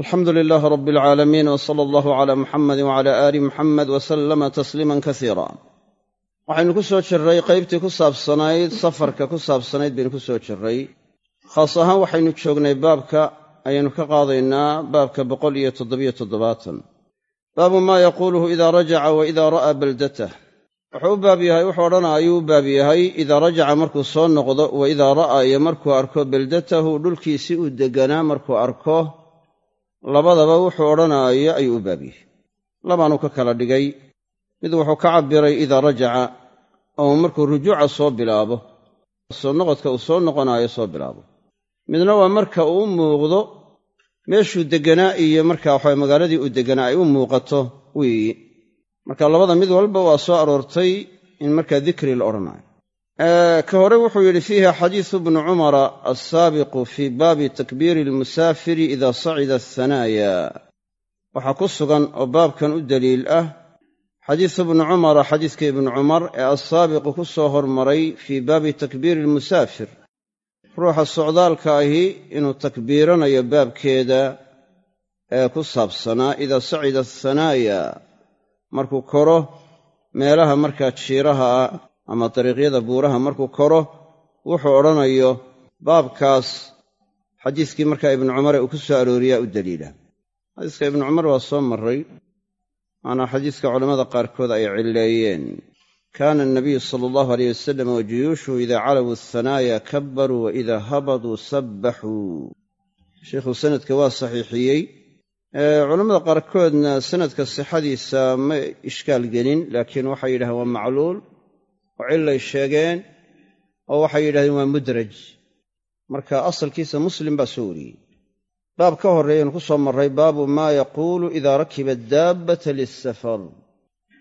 alxamdu lilaahi rabbi alcaalamiin w sala allahu calaa muxamadi wacala aali muxamed wa sallama tasliiman kasiira waxaynu ku soo jirray qaybtii ku saabsanayd safarka ku saabsanayd baynu ku soo jirray. Khaas ahaan waxaynu joognay baabka ayaynu ka qaadaynaa baabka boqol iyo toddobiyo toddobaatan. Baabu maa yaquuluhu idaa rajaca wa idaa ra'aa baldatah wuxuu u baab yahay wuxuu odhanaayuu u baab yahay idaa rajaca markuu soo noqdo wa idaa ra'aa iyo markuu arko beldatahu dhulkiisii uu degganaa markuu arko labadaba wuxuu odhanaayo ayuu u baab yahay. Labaanuu ka kala dhigay mid wuxuu ka cabbiray idaa rajaca oo markuu rujuuca soo bilaabo soo noqodka uu soo noqonaayo soo bilaabo. Midna waa marka uu u muuqdo meeshuu degganaa iyo markaa waxaa magaaladii uu degganaa ay u muuqato weeyi marka labada mid walba waa soo aroortay in markaa dikri la odhanaayo ka hore wuxuu yidhi fiiha xadiisu bnu cumara alsaabiqu fii baabi takbiiri almusaafiri idaa sacida athanaaya waxaa ku sugan oo baabkan u daliil ah xadiisu bnu cumara xadiiska ibnu cumar ee alsaabiqu ku soo hormaray fii baabi takbiiri almusaafir ruuxa socdaalka ahi inuu takbiiranayo baabkeeda ee ku saabsanaa idaa sacida athanaaya markuu koro meelaha markaa jiiraha ah ama dariiqyada buuraha markuu koro wuxuu odhanayo baabkaas xadiiskii markaa ibnu cumare uu ku soo arooriyaa u daliila. Xadiiska ibnu cumar waa soo marray maanaa xadiiska culammada qaarkood ay cilleeyeen. Kaana anabiyu sala allahu aleyh wasalam wa juyuushuhu idaa calawu athanaaya kabbaruu wa idaa habaduu sabbaxuu sheikhuu sanadka waa saxiixiyey. Culammada qaarkoodna sanadka sixadiisa ma ishkaal gelin laakiin waxay yidhahdeen waa macluul oo cillay sheegeen oo waxay yidhahdeen waa mudraj. Marka asalkiisa muslim baa soo wariyey. Baab ka horreeyanu ku soo marray baabu maa yaquulu idaa rakiba daabbata lissafar.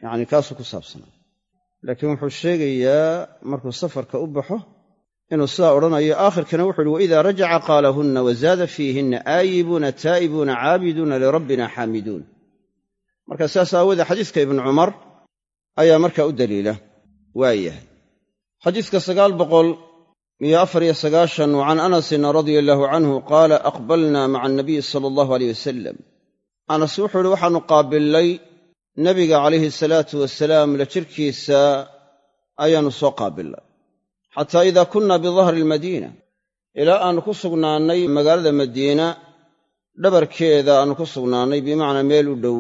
Yacni kaasuu ku saabsanaa. Laakiin wuxuu sheegayaa markuu safarka u baxo inuu sidaa odhanayo aakhirkana wuxu uhi waidaa rajaca qaalahunna wazaada fiihinna aayibuuna taa'ibuuna caabiduuna lirabbina xaamiduun. Marka sidaas aawoodee xadiiska ibnu cumar ayaa markaa u daliila waayahay xadiiska sagaal boqol iyo afar iyo sagaashan wa can anasin radia allaahu canhu qaala aqbalna maca anabiyi sala allahu aleyh wasalam anas wuxuu ihi waxaannu qaabillay nebiga calayhi salaatu wasalaam la jirkiisa ayaannu soo qaabillay xataa idaa kunna bidahri almadiina ilaa aannu ku sugnaannay magaalada madiina dhabarkeeda aannu ku sugnaannay bimacnaa meel u dhow.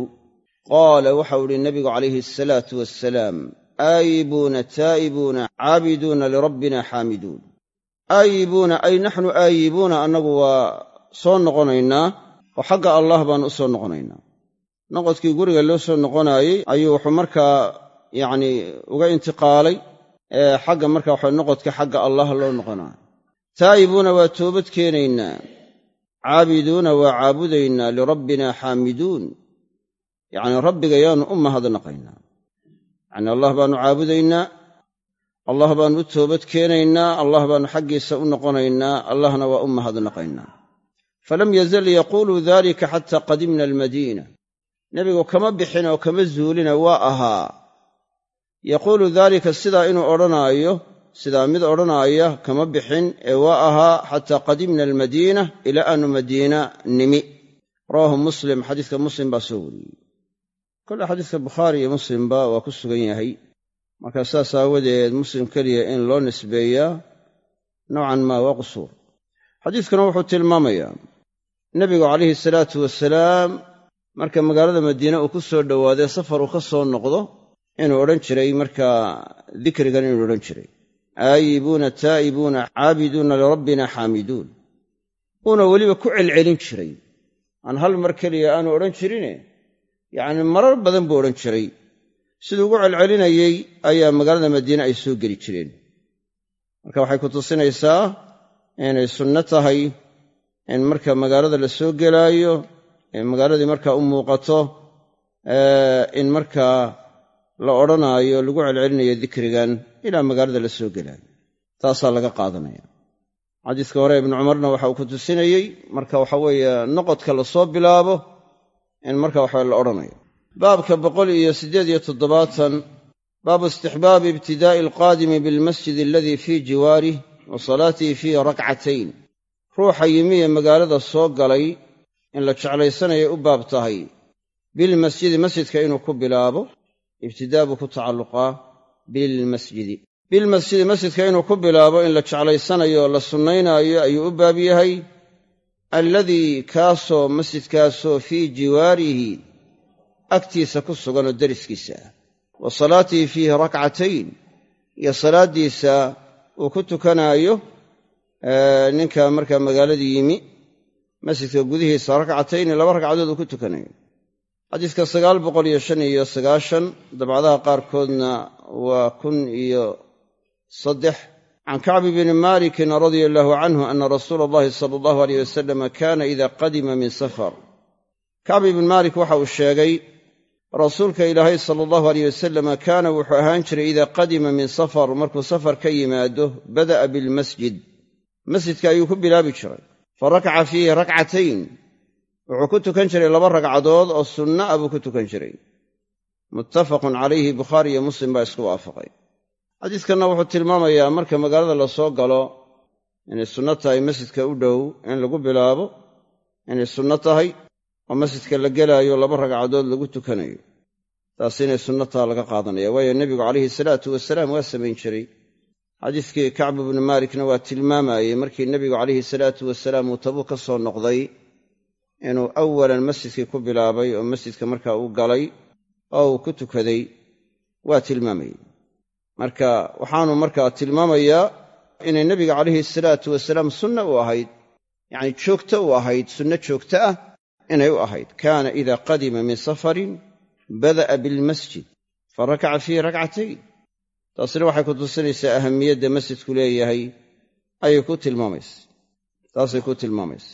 Qaala waxau idhi nebigu calayhi asalaatu wassalaam aayibuuna taa'ibuuna caabiduuna lirabbina xaamiduun. Aayibuuna ay naxnu aayibuuna annagu waa soo noqonaynaa oo xagga allah baannu u soo noqonaynaa. Noqodkii guriga loo soo noqonaayey ayuu wuxuu markaa yacnii uga intiqaalay xagga markaa waxa noqodka xagga allah loo noqonaayo taa'ibuuna waa toobad keenaynaa caabiduuna waa caabudaynaa lirabbina xaamiduun. Yacnii rabbiga yaannu u mahadnaqaynaa yacnii allah baannu caabudaynaa allah baannu u toobad keenaynaa allah baannu xaggiisa u noqonaynaa allahna waa u mahadnaqaynaa falam yazal yaquulu dalika xataa qadimna almadiina. Nebigu kama bixin oo kama zuulina waa ahaa. Yaquulu daalika sidaa inuu odhanaayo sidaa mid odhanaaya kama bixin ee waa ahaa xataa qadimna almadiina ilaa aanu madiina nimi. Rawaahu muslim xadiiska muslim baa soo wariyey kole xadiiska bukhaari iyo muslimba waa ku sugan yahay. Marka saas aawadeed muslim keliya in loo nisbeeyaa nowcan maa waa qusuur. Xadiiskuna wuxuu tilmaamayaa nebigu calayhi salaatu wasalaam marka magaalada madiine uu ku soo dhowaaday safar uu ka soo noqdo inuu odhan jiray markaa dikrigan inuu odhan jiray. Aayibuuna taa'ibuuna caabiduuna lirabbina xaamiduun. Uuna weliba ku celcelin jiray. Aan hal mar keliya aanu odhan jirine yacni marar badan buu odhan jiray. Siduu ugu celcelinayey ayaa magaalada madiine ay soo geli jireen. Marka waxay ku tusinaysaa inay sunno tahay in marka magaalada la soo gelaayo ee magaaladii markaa u muuqato in markaa la odhanaayo lagu celcelinayo dikrigan ilaa magaalada la soo gelaayo. Taasaa laga qaadanaya. Xadiiska hore ibnu cumarna waxa uu ku tusinayey marka waxa weeye noqodka la soo bilaabo in marka waxa la odhanayo. Baabka boqol iyo siddeed iyo toddobaatan baabu istixbaabi ibtidaa'i alqaadimi bilmasjid aladii fii jiwaarih wa salaatihi fiihi rakcatayn ruuxa yimiye magaalada soo galay in la jeclaysanayay u baab tahay. Bilmasjidi masjidka inuu ku bilaabo ibtidaa buu ku tacalluqaa bilmasjidi bilmasjidi masjidka inuu ku bilaabo in la jeclaysanayo la sunnaynaayo ayuu u baab yahay alladii kaasoo masjidkaasoo fii jiwaarihi agtiisa ku sugan oo deriskiisa ah wa salaatihi fiihi rakcatayn iyo salaaddiisa uu ku tukanaayo ninka markaa magaaladii yimi masjidka gudihiisa rakcatayni laba ragcadood uu ku tukanayo. Xadiiska sagaal boqol iyo shan iyo sagaashan dabcadaha qaarkoodna waa kun iyo saddex can kacbi bni malikin radia allahu canhu ana rasuula allahi sala allahu aleyh wasalam kaana ida qadima min safar kacbi bni maalik waxa uu sheegay rasuulka ilaahay sala allahu aleyh wasalama kaana wuxuu ahaan jiray idaa qadima min safar markuu safar ka yimaado bada'a bilmasjid masjidka ayuu ku bilaabi jiray fa rakaca fiihi rakcatayn wuxuu ku tukan jiray laba ragcadood oo sunna a buu ku tukan jiray muttafaqun calayhi bukhaari iyo muslim baa isku waafaqay xadiiskanna wuxuu tilmaamayaa marka magaalada la soo galo inay sunno tahay masjidka u dhow in lagu bilaabo inay sunno tahay oo masjidka la gelaayo laba ragcadood lagu tukanayo. Taas inay sunno taha laga qaadanaya. Waayo nebigu calayhi salaatu wasalaam waa samayn jiray. Xadiiskii kacbu bnu maalikna waa tilmaamayey markii nebigu calayhi salaatu wasalaam uu tabuu ka soo noqday inuu awalan masjidkii ku bilaabay oo masjidka markaa uu galay oo uu ku tukaday. Waa tilmaamayey marka waxaanu markaa tilmaamayaa inay nebiga calayhi salaatu wasalaam sunna u ahayd yacni joogto u ahayd sunno joogto ah inay u ahayd. Kaana ida qadima min safarin bada'a bilmasjid fa rakaca fiihi rakcatayn taasina waxay ku tusinaysaa ahamiyadda masjidku leeyahay ayay ku tilmaamaysa. Taasay ku tilmaamaysa.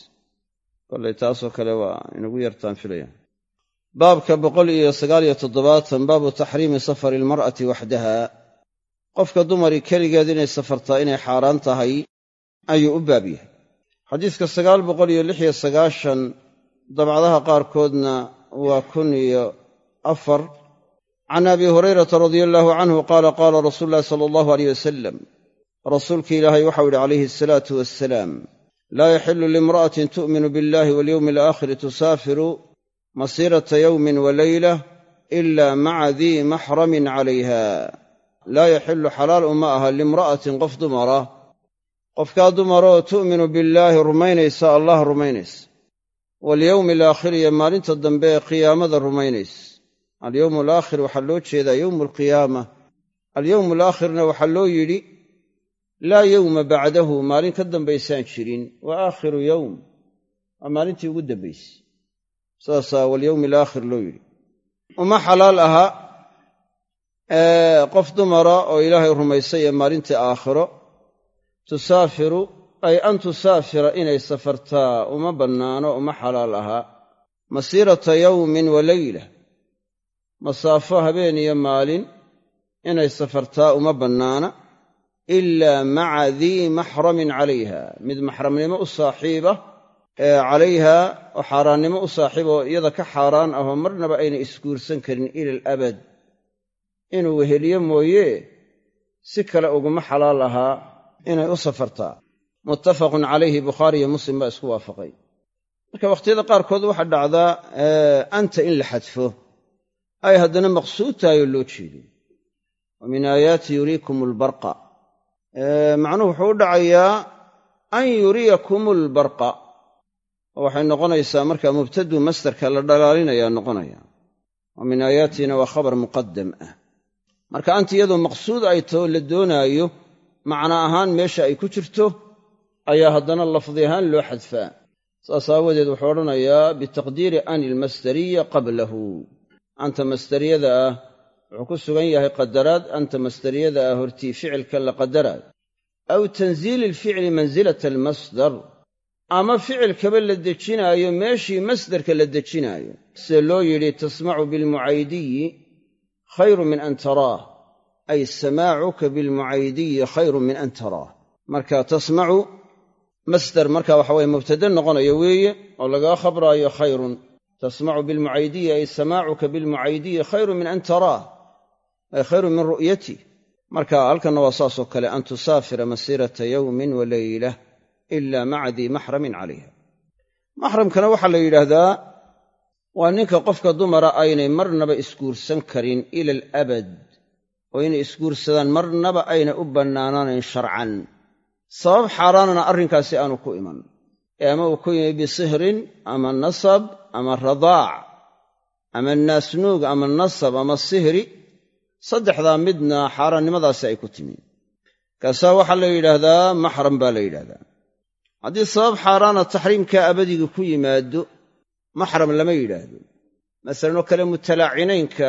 Kollay taasoo kale waa inagu yartaan filaya baabka boqol iyo sagaaliyo toddobaatan baabu taxriimi safari almar'ati waxdaha qofka dumari keligeed inay safartaa inay xaaraan tahay ayuu u baab yahay. Xadiiska sagaal boqol iyo lix iyo sagaashan dabcadaha qaarkoodna waa kun iyo afar. Can abi hurayrata radia allaahu canhu qaala qaala rasuulu ulahi sala allahu aleyh wasalam rasuulki ilaahay waxau yidhi calayhi asalaatu wassalaam laa yaxilu liimra'atin tu'minu biاllahi walyowmi alaakhiri tusaafiru masiirata yowmin wa leylah ila maca dii maxramin calayha laa yaxilu xalaal uma aha liimra'atin qof dumara. Qofkaa dumaroo tu'minu billaahi rumaynaysa allah rumaynaysa. Walyowmi alaakhir iyo maalinta dambe ee qiyaamada rumaynays alyowmu alaakhir waxaa loo jeedaa yowmu alqiyaama alyowmu alaakhirna waxaa loo yidhi laa yowma bacdahu maalin ka dambaysaan jirin. Wa aakhiru yowm waa maalintii ugu dambaysay. Sidaasaa walyowmi alaakhir loo yidhi. Uma xalaal aha qof dumara oo ilaahay rumaysay ee maalintii aakhiro tusaafiru ay an tusaafira inay safartaa uma bannaano uma xalaal ahaa masiirata yowmin wa leyla masaafo habeen iyo maalin inay safartaa uma bannaana ilaa maca dii maxramin calayha. Mid maxramnimo u saaxiiba ee calayha oo xaaraannimo u saaxiib oo iyada ka xaaraan ahoo marnaba ayna isguursan karin ila alabad inuu weheliyo mooye si kale uguma xalaal ahaa inay u safartaa. Muttafaqun calayhi bukhaari iyo muslim baa isku waafaqay. Marka wakhtiyada qaarkood waxaa dhacdaa anta in la xadfo. Ay haddana maqsuud tahay oo loo jeedo wa min aayaati yuriikum albarqa macnuhu wuxuu u dhacayaa an yuriyakum albarqa oo waxay noqonaysaa marka mubtadu masdarka la dhalaalinayaa noqonaya. Wa min aayaatina waa khabar muqadam ah marka anta iyadoo maqsuud ay taho la doonaayo macna ahaan meesha ay ku jirto ayaa haddana lafdi ahaan loo xadfaa. Saas aawadeed wuxuu odhanayaa bitaqdiiri ani ilmasdariya qablahu. Anta masdariyada ah wuxuu ku sugan yahay qadaraad anta masdariyada ah hortii ficilka la qadaraayo aw tanziili ilficli mansilata almasdar. Ama ficilkaba la dejinaayo meeshii masdarka la dejinaayo. Sida loo yidhi tasmacu bilmucaydiyi khayru min an taraah ay samaacuka bilmucaydiyi khayru min an taraah. Marka tasmacu masdar marka waxa weye mubtade noqonayo weeye oo lagaa khabraayo khayrun. Tasmacu bilmucaydiyi ay samaacuka bilmucaydiyi khayru min an taraah ay khayru min ru'yati. Marka halkanna waa saasoo kale an tusaafira masiirata yowmin wa leylah ila maca dii maxramin calayha. Maxramkana waxaa la yidhaahdaa waa ninka qofka dumara aynay marnaba isguursan karin ila alabad oo inay isguursadaan marnaba ayna u bannaanaanayn sharcan. Sabab xaaraanana arrinkaasi aanu ku iman. Ee ama uu ku yimi bisihrin ama nasab ama radaac ama naasnuug ama nasab ama sihri saddexdaa midna xaaraannimadaasi ay ku timi. Kaasaa waxaa la yidhaahdaa maxram baa la yidhahdaa haddii sabab xaaraana taxriimkaa abadiga ku yimaado maxram lama yidhaahdo masalan oo kale mutalaacinaynka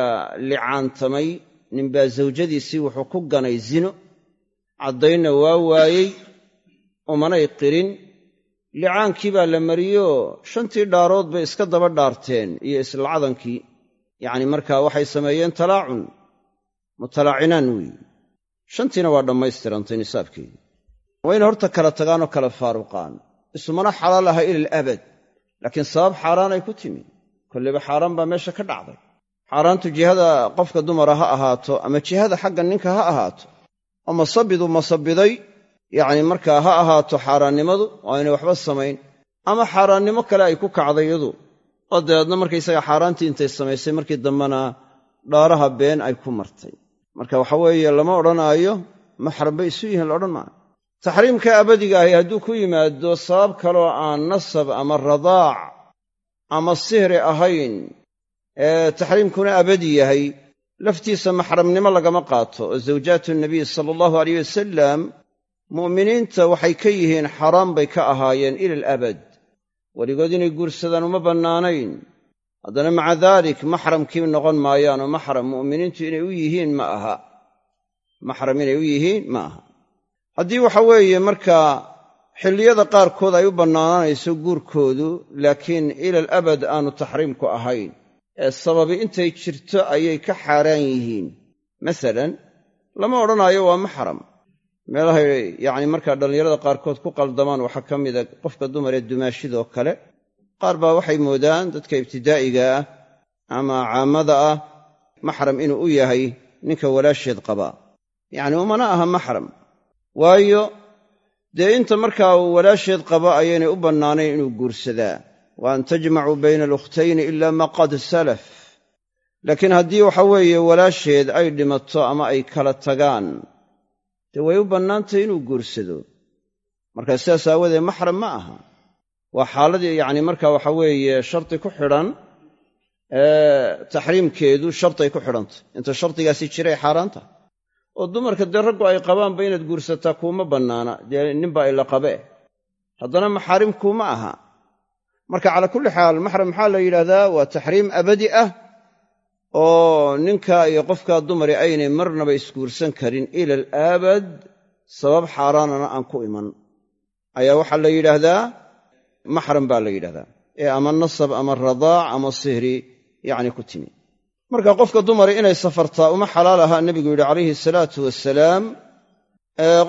licaantamay ninbaa zawjadiisii wuxuu ku ganay zino caddaynna waa waayey umanay qirin licaankii baa la mariyo shantii dhaarood bay iska daba dhaarteen iyo islacdankii yacni markaa waxay sameeyeen talaacun mutalaacinaan weeye shantiina waa dhammaystirantay nisaabkeedii wayna horta kala tagaanoo kala faaruqaan isumana xalaal aha ila alabad laakiin sabab xaaraan ay ku timi. Kolleyba xaaraan baa meesha ka dhacday. Xaaraantu jihada qofka dumara ha ahaato ama jihada xagga ninka ha ahaato. Oo masabidu masabiday yacni markaa ha ahaato xaaraannimadu oo aynay waxba samayn. Ama xaaraannimo kale ay ku kacday iyadu oo dabeedna markaysaga xaaraantii intay samaysay markii dambena dhaaraha been ay ku martay. Marka waxa weeye lama odhanaayo maxram bay isu yihiin la odhan maayo taxriimka abadiga ahi hadduu ku yimaado sabab kaloo aan nasab ama radaac ama sihri ahayn ee taxriimkuna abadi yahay laftiisa maxramnimo lagama qaato. Oo zawjaatu nabiy sala allahu aleyh wasalam mu'miniinta waxay ka yihiin xaraam bay ka ahaayeen ila alabad weligood inay guursadaan uma bannaanayn. Haddana maca daalik maxramkii noqon maayaanoo maxram mu'miniintu inay u yihiin ma aha. Maxram inay u yihiin ma aha haddii waxa weeye markaa xilliyada qaarkood ay u bannaanaanayso guurkoodu laakiin ila alabad aanu taxriimku ahayn ee sababi intay jirto ayay ka xaaraan yihiin. Masalan lama odhanaayo waa maxram. Meelahay yacni markaa dhallinyarada qaarkood ku qaldamaan waxaa ka mida qofka dumar ee dumaashidoo kale qaar baa waxay moodaan dadka ibtidaa'iga ah ama caamada ah maxram inuu u yahay ninka walaasheed qabaa. Yacni umana aha maxram waayo dee inta markaa uu walaasheed qabo ayaynay u bannaanayn inuu guursadaa. Wa an tajmacuu bayna alukhtayni ila ma qad salaf. Laakiin haddii waxa weeye walaasheed ay dhimato ama ay kala tagaan dee way u bannaantahy inuu guursado. Marka sidaas aawadeed maxram ma aha. Waa xaaladii yacni marka waxa weeye shardi ku xidhan taxriimkeedu sharday ku xidhantay inta shardigaasi jiray xaaraanta oo dumarka dee raggu ay qabaanba inaad guursataa kuuma bannaana. Dee ninbaa ila qabee haddana maxaarim kuuma aha. Marka calaa kulli xaal maxram maxaa la yidhahdaa waa taxriim abadi ah oo ninka iyo qofkaa dumari aynay marnaba isguursan karin ila alaabad. Sabab xaaraanana aan ku iman. Ayaa waxaa la yidhaahdaa? Maxram baa la yidhahdaa ee ama nasab ama radaac ama sihri yacni ku timi marka qofka dumari inay safartaa uma xalaal ahaa nebigu yidhi calayhi salaatu wasalaam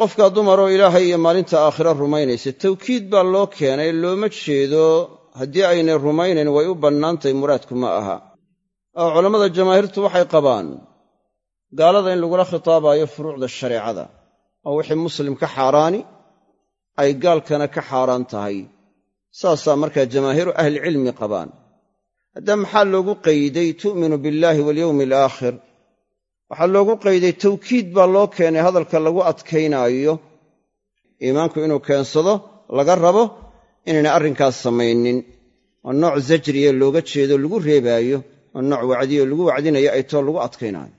qofka dumaroo ilaahay iyo maalinta aakhira rumaynaysa tawkiid baa loo keenay looma jeedo haddii aynay rumaynayn way u bannaantahy muraadku ma aha. Oo culammada jamaahiirtu waxay qabaan gaalada in lagula khitaabaayo furuucda shareecada oo wixii muslim ka xaaraani ay gaalkana ka xaaraan tahay. Saasaa markaa jamaahiiru ahlicilmi qabaan haddaa maxaa loogu qayday tu'minu billaahi walyowmi alaakhir waxaa loogu qayday tawkiid baa loo keenay hadalka lagu adkaynaayo. Iimaanku inuu keensado laga rabo inaynay arrinkaas samaynin. Oo nooc zajriya looga jeedo lagu reebaayo. Oo nooc wacdiyo lagu wacdinayo ay too lagu adkaynaayo.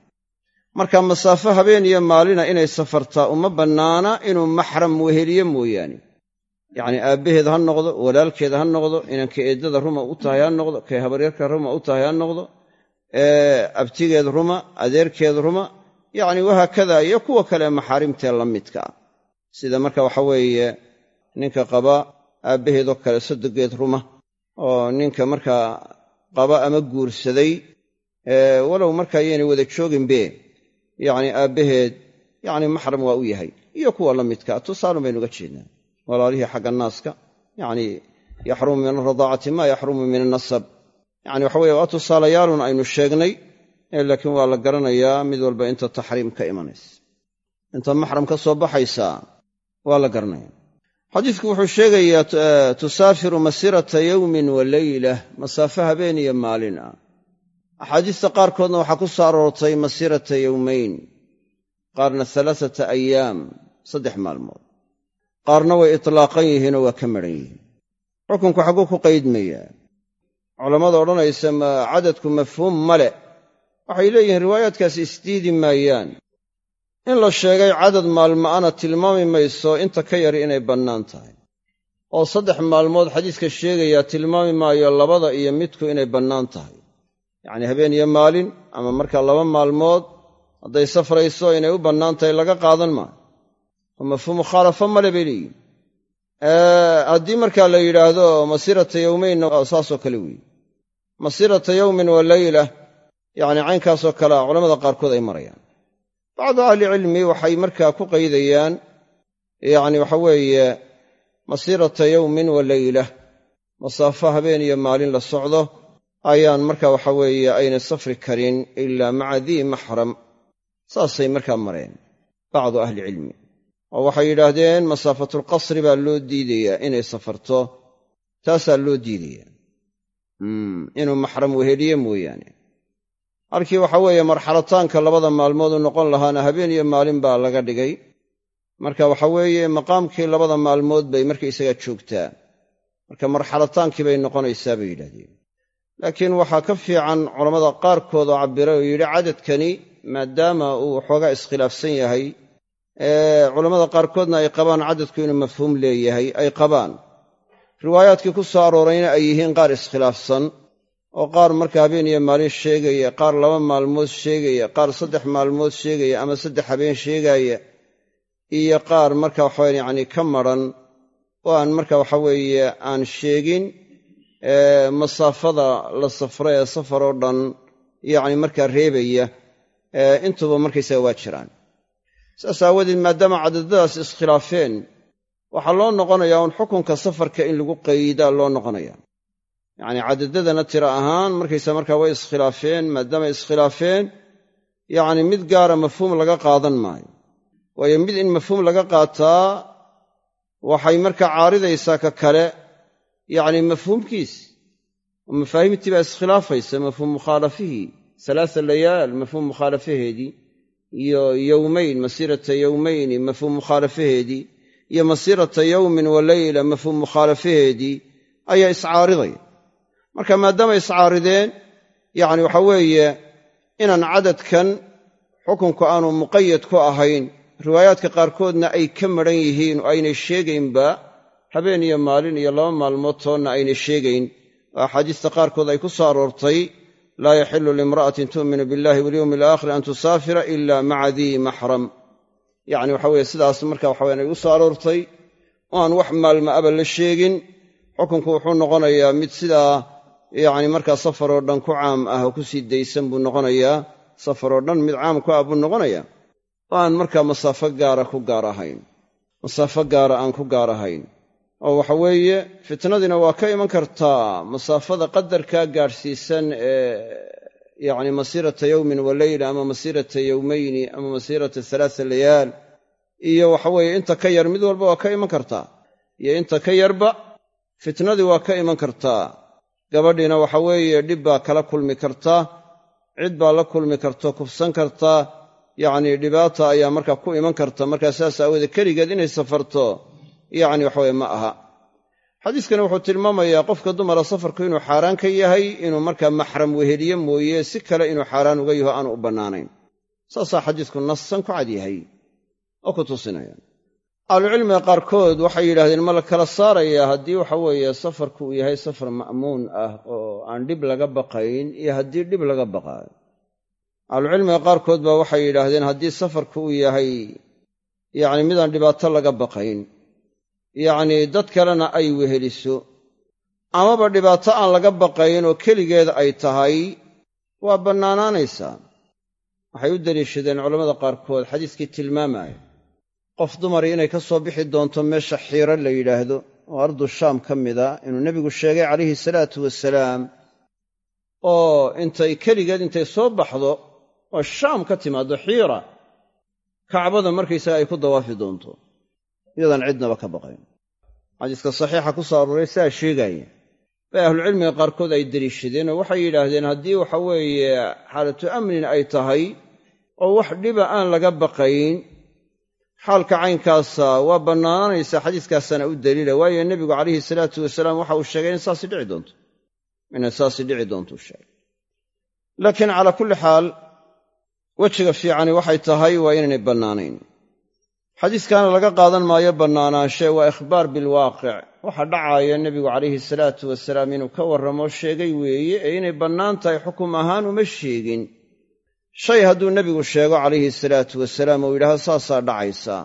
Marka masaafo habeen iyo maalina inay safartaa uma bannaana inuu maxram weheliye mooyaane yacnii aabbaheed ha noqdo walaalkeed ha noqdo inanka eeddada ruma u tahay ha noqdo kay habaryarka ruma u tahay ha noqdo abtigeed ruma adeerkeed ruma yacni wahaakada iyo kuwa kale maxaarimtee la midka. Sida marka waxa weeye ninka qaba aabbaheedoo kale sodogeed ruma oo ninka markaa qaba ama guursaday walow markaa yaynay wada jooginbe yacni aabbaheed yacni maxram waa u yahay iyo kuwa la midkaa tusaalun baynuga jeednaa walaalihii xagga naaska yacni yaxrumu min alradaacati maa yaxrumu min annasab. Yacni waxa weye waa tusaalayaalun aynu sheegnay laakiin waa la garanayaa mid walba inta taxriim ka imanaysa. Inta maxram ka soo baxaysaa waa la garanaya xadiidku wuxuu sheegayaa tusaafiru masirata yowmin wa leylah masaafo habeen iyo maalin ah axaadiista qaarkoodna waxaa ku soo aroortay masirata yowmayn qaarna alaaata ayaam saddex maalmood qaarna way itlaaqan yihiinoo waa ka madhan yihiin. Xukunku xagguu ku qaydmayaa culammada odhanaysa cadadku mafhuum male waxay leeyihiin riwaayaadkaasi isdiidi maayaan. In la sheegay cadad maalma'ana tilmaami mayso inta ka yari inay bannaan tahay. Oo saddex maalmood xadiiska sheegayaa tilmaami maayo labada iyo midku inay bannaan tahay. Yacnii habeen iyo maalin ama markaa laba maalmood hadday safrayso inay u bannaan tahay laga qaadan maayo mafhuum mukhaalafo male bay leeyihiin haddii markaa la yidhaahdo masirata yowmaynna saasoo kale weeye masirata yowmin wa leyla yacni caynkaasoo kalea culamada qaarkood ay marayaan. Bacdu ahlicilmi waxay markaa ku qaydayaan yacni waxa weeye masirata yowmin wa leyla masaafo habeen iyo maalin la socdo ayaan marka waxa weeye aynay safri karin ilaa maca dii maxram. Saasay markaa mareen bacdu ahlicilmi oo waxay yidhaahdeen masaafatulqasri baa loo diidayaa inay safarto. Taasaa loo diidayaa. Inuu maxram weheliye mooyaane. Halkii waxa weeye marxalataanka labada maalmood u noqon lahaana habeen iyo maalin baa laga dhigay. Marka waxa weeye maqaamkii labada maalmood bay markaysagaa joogtaa. Marka marxalataankii bay noqonaysaa bay yidhahdeen laakiin waxaa ka fiican culammada qaarkood oo cabbiray oo yidhi cadadkani maadaama uu waxoogaa iskhilaafsan yahay culammada qaarkoodna ay qabaan cadadku inuu mafhuum leeyahay ay qabaan. Riwaayaadkii ku soo aroorayna ay yihiin qaar iskhilaafsan oo qaar marka habeen iyo maalin sheegaya qaar laba maalmood sheegaya qaar saddex maalmood sheegaya ama saddex habeen sheegaaya iyo qaar marka waxawe yacni ka madran oo aan marka waxa weeye aan sheegin masaafada la safra ee safar oo dhan yacni markaa reebaya intuba markaysaga waa jiraan saas aawadeed maadaama cadadadaas iskhilaafeen waxaa loo noqonayaa un xukunka safarka in lagu qaydaa loo noqonaya. Yacni cadadadana tira ahaan markaysa markaa way iskhilaafeen maadaamay iskhilaafeen yacni mid gaara mafhuum laga qaadan maayo. Waayo mid in mafhuum laga qaataa waxay markaa caaridaysaa ka kale yacni mafhuumkiis. Oo mafaahiimtii baa iskhilaafaysa mafhuum mukhaalafihii salaasa layaal mafhuum mukhaalafaheedii iyo yowmayn masiirata yowmayni mafhuum mukhaalafaheedii iyo masiirata yowmin wa leyla mafhuum mukhaalafaheedii ayaa iscaaridaya marka maadaama iscaarideen yacni waxa weeye inaan cadadkan xukunku aanu muqayad ku ahayn riwaayaadka qaarkoodna ay ka madran yihiin oo aynay sheegaynba habeen iyo maalin iyo laba maalmood toonna aynay sheegayn. Oo axaadiista qaarkood ay ku soo aroortay laa yaxilu liimra'atin tu'minu billahi walyowmi alaakhir an tusaafira ila maca dii maxram yacni waxa weye sidaas marka waxaweyan ay u soo aroortay oo aan wax maalma aba la sheegin xukunku wuxuu noqonayaa mid sidaa yacni markaa safar oo dhan ku caam ah oo ku sii daysan buu noqonayaa safar oo dhan mid caam ku ah buu noqonayaa. Oo aan markaa masaafo gaara ku gaar ahayn masaafo gaara aan ku gaar ahayn oo waxa weeye fitnadiina waa ka iman kartaa masaafada qadarkaa gaadhsiisan ee yacni masiirata yowmin wa leyla ama masiirata yowmayni ama masiirata halaasa layaal iyo waxa weeye inta ka yar mid walba waa ka iman kartaa iyo inta ka yarba fitnadii waa ka iman kartaa gabadhiina waxa weeye dhib baa kala kulmi kartaa cid baa la kulmi karto kufsan kartaa yacnii dhibaata ayaa markaa ku iman karta. Markaa saas aawoodee keligeed inay safarto yacni waxaweye ma aha. Xadiiskani wuxuu tilmaamayaa qofka dumara safarku inuu xaaraan ka yahay inuu markaa maxram weheliye mooye si kale inuu xaaraan uga yaho aanu u bannaanayn. Saasaa xadiisku nasan ku cad yahay oo ku tusinaya ahlucilmiga qaarkood waxay yidhahdeen ma la kala saarayaa haddii waxa weeye safarku uu yahay safar ma'muun ah oo aan dhib laga baqayn iyo haddii dhib laga baqaayo. Ahlucilmiga qaarkood baa waxay yidhaahdeen haddii safarku uu yahay yacni midaan dhibaato laga baqayn yacnii dad kalena ay weheliso. Amaba dhibaato aan laga baqayn oo keligeed ay tahay waa bannaanaanaysaa waxay u deliishadeen culammada qaarkood xadiiskii tilmaamaya. Qof dumari inay ka soo bixi doonto meesha xiiro la yidhaahdo oo ardu shaam ka mida inuu nebigu sheegay calayhi salaatu wasalaam oo intay keligeed intay soo baxdo oo shaam ka timaaddo xiira. Kacbada markaysaga ay ku dawaafi doonto iyadaan cidnaba ka baqayn. Xadiiska saxiixa ku soo arooray sidaa sheegaya bay ahlucilmiga qaarkood ay deliishadeen oo waxay yidhaahdeen haddii waxa weeye xaalatu amnin ay tahay oo wax dhiba aan laga baqayn xaalka caynkaasa waa bannaananaysaa xadiiskaasaana u daliila. Waayo nebigu calayhi salaatu wasalaam waxa uu sheegay in saasi dhici doonto inay saasi dhici doontuu sheegay. Laakiin calaa kulli xaal wejiga fiicani waxay tahay waa inaynay bannaanayn xadiiskaana laga qaadan maayo bannaanaanshe waa ikhbaar bilwaaqic. Waxa dhacaaya nebigu calayhi salaatu wasalaam inuu ka warramo sheegay weeye ee inay bannaan tahay xukum ahaan uma sheegin. Shay hadduu nebigu sheego calayhi salaatu wasalaam uu yidhahdo saasaa dhacaysaa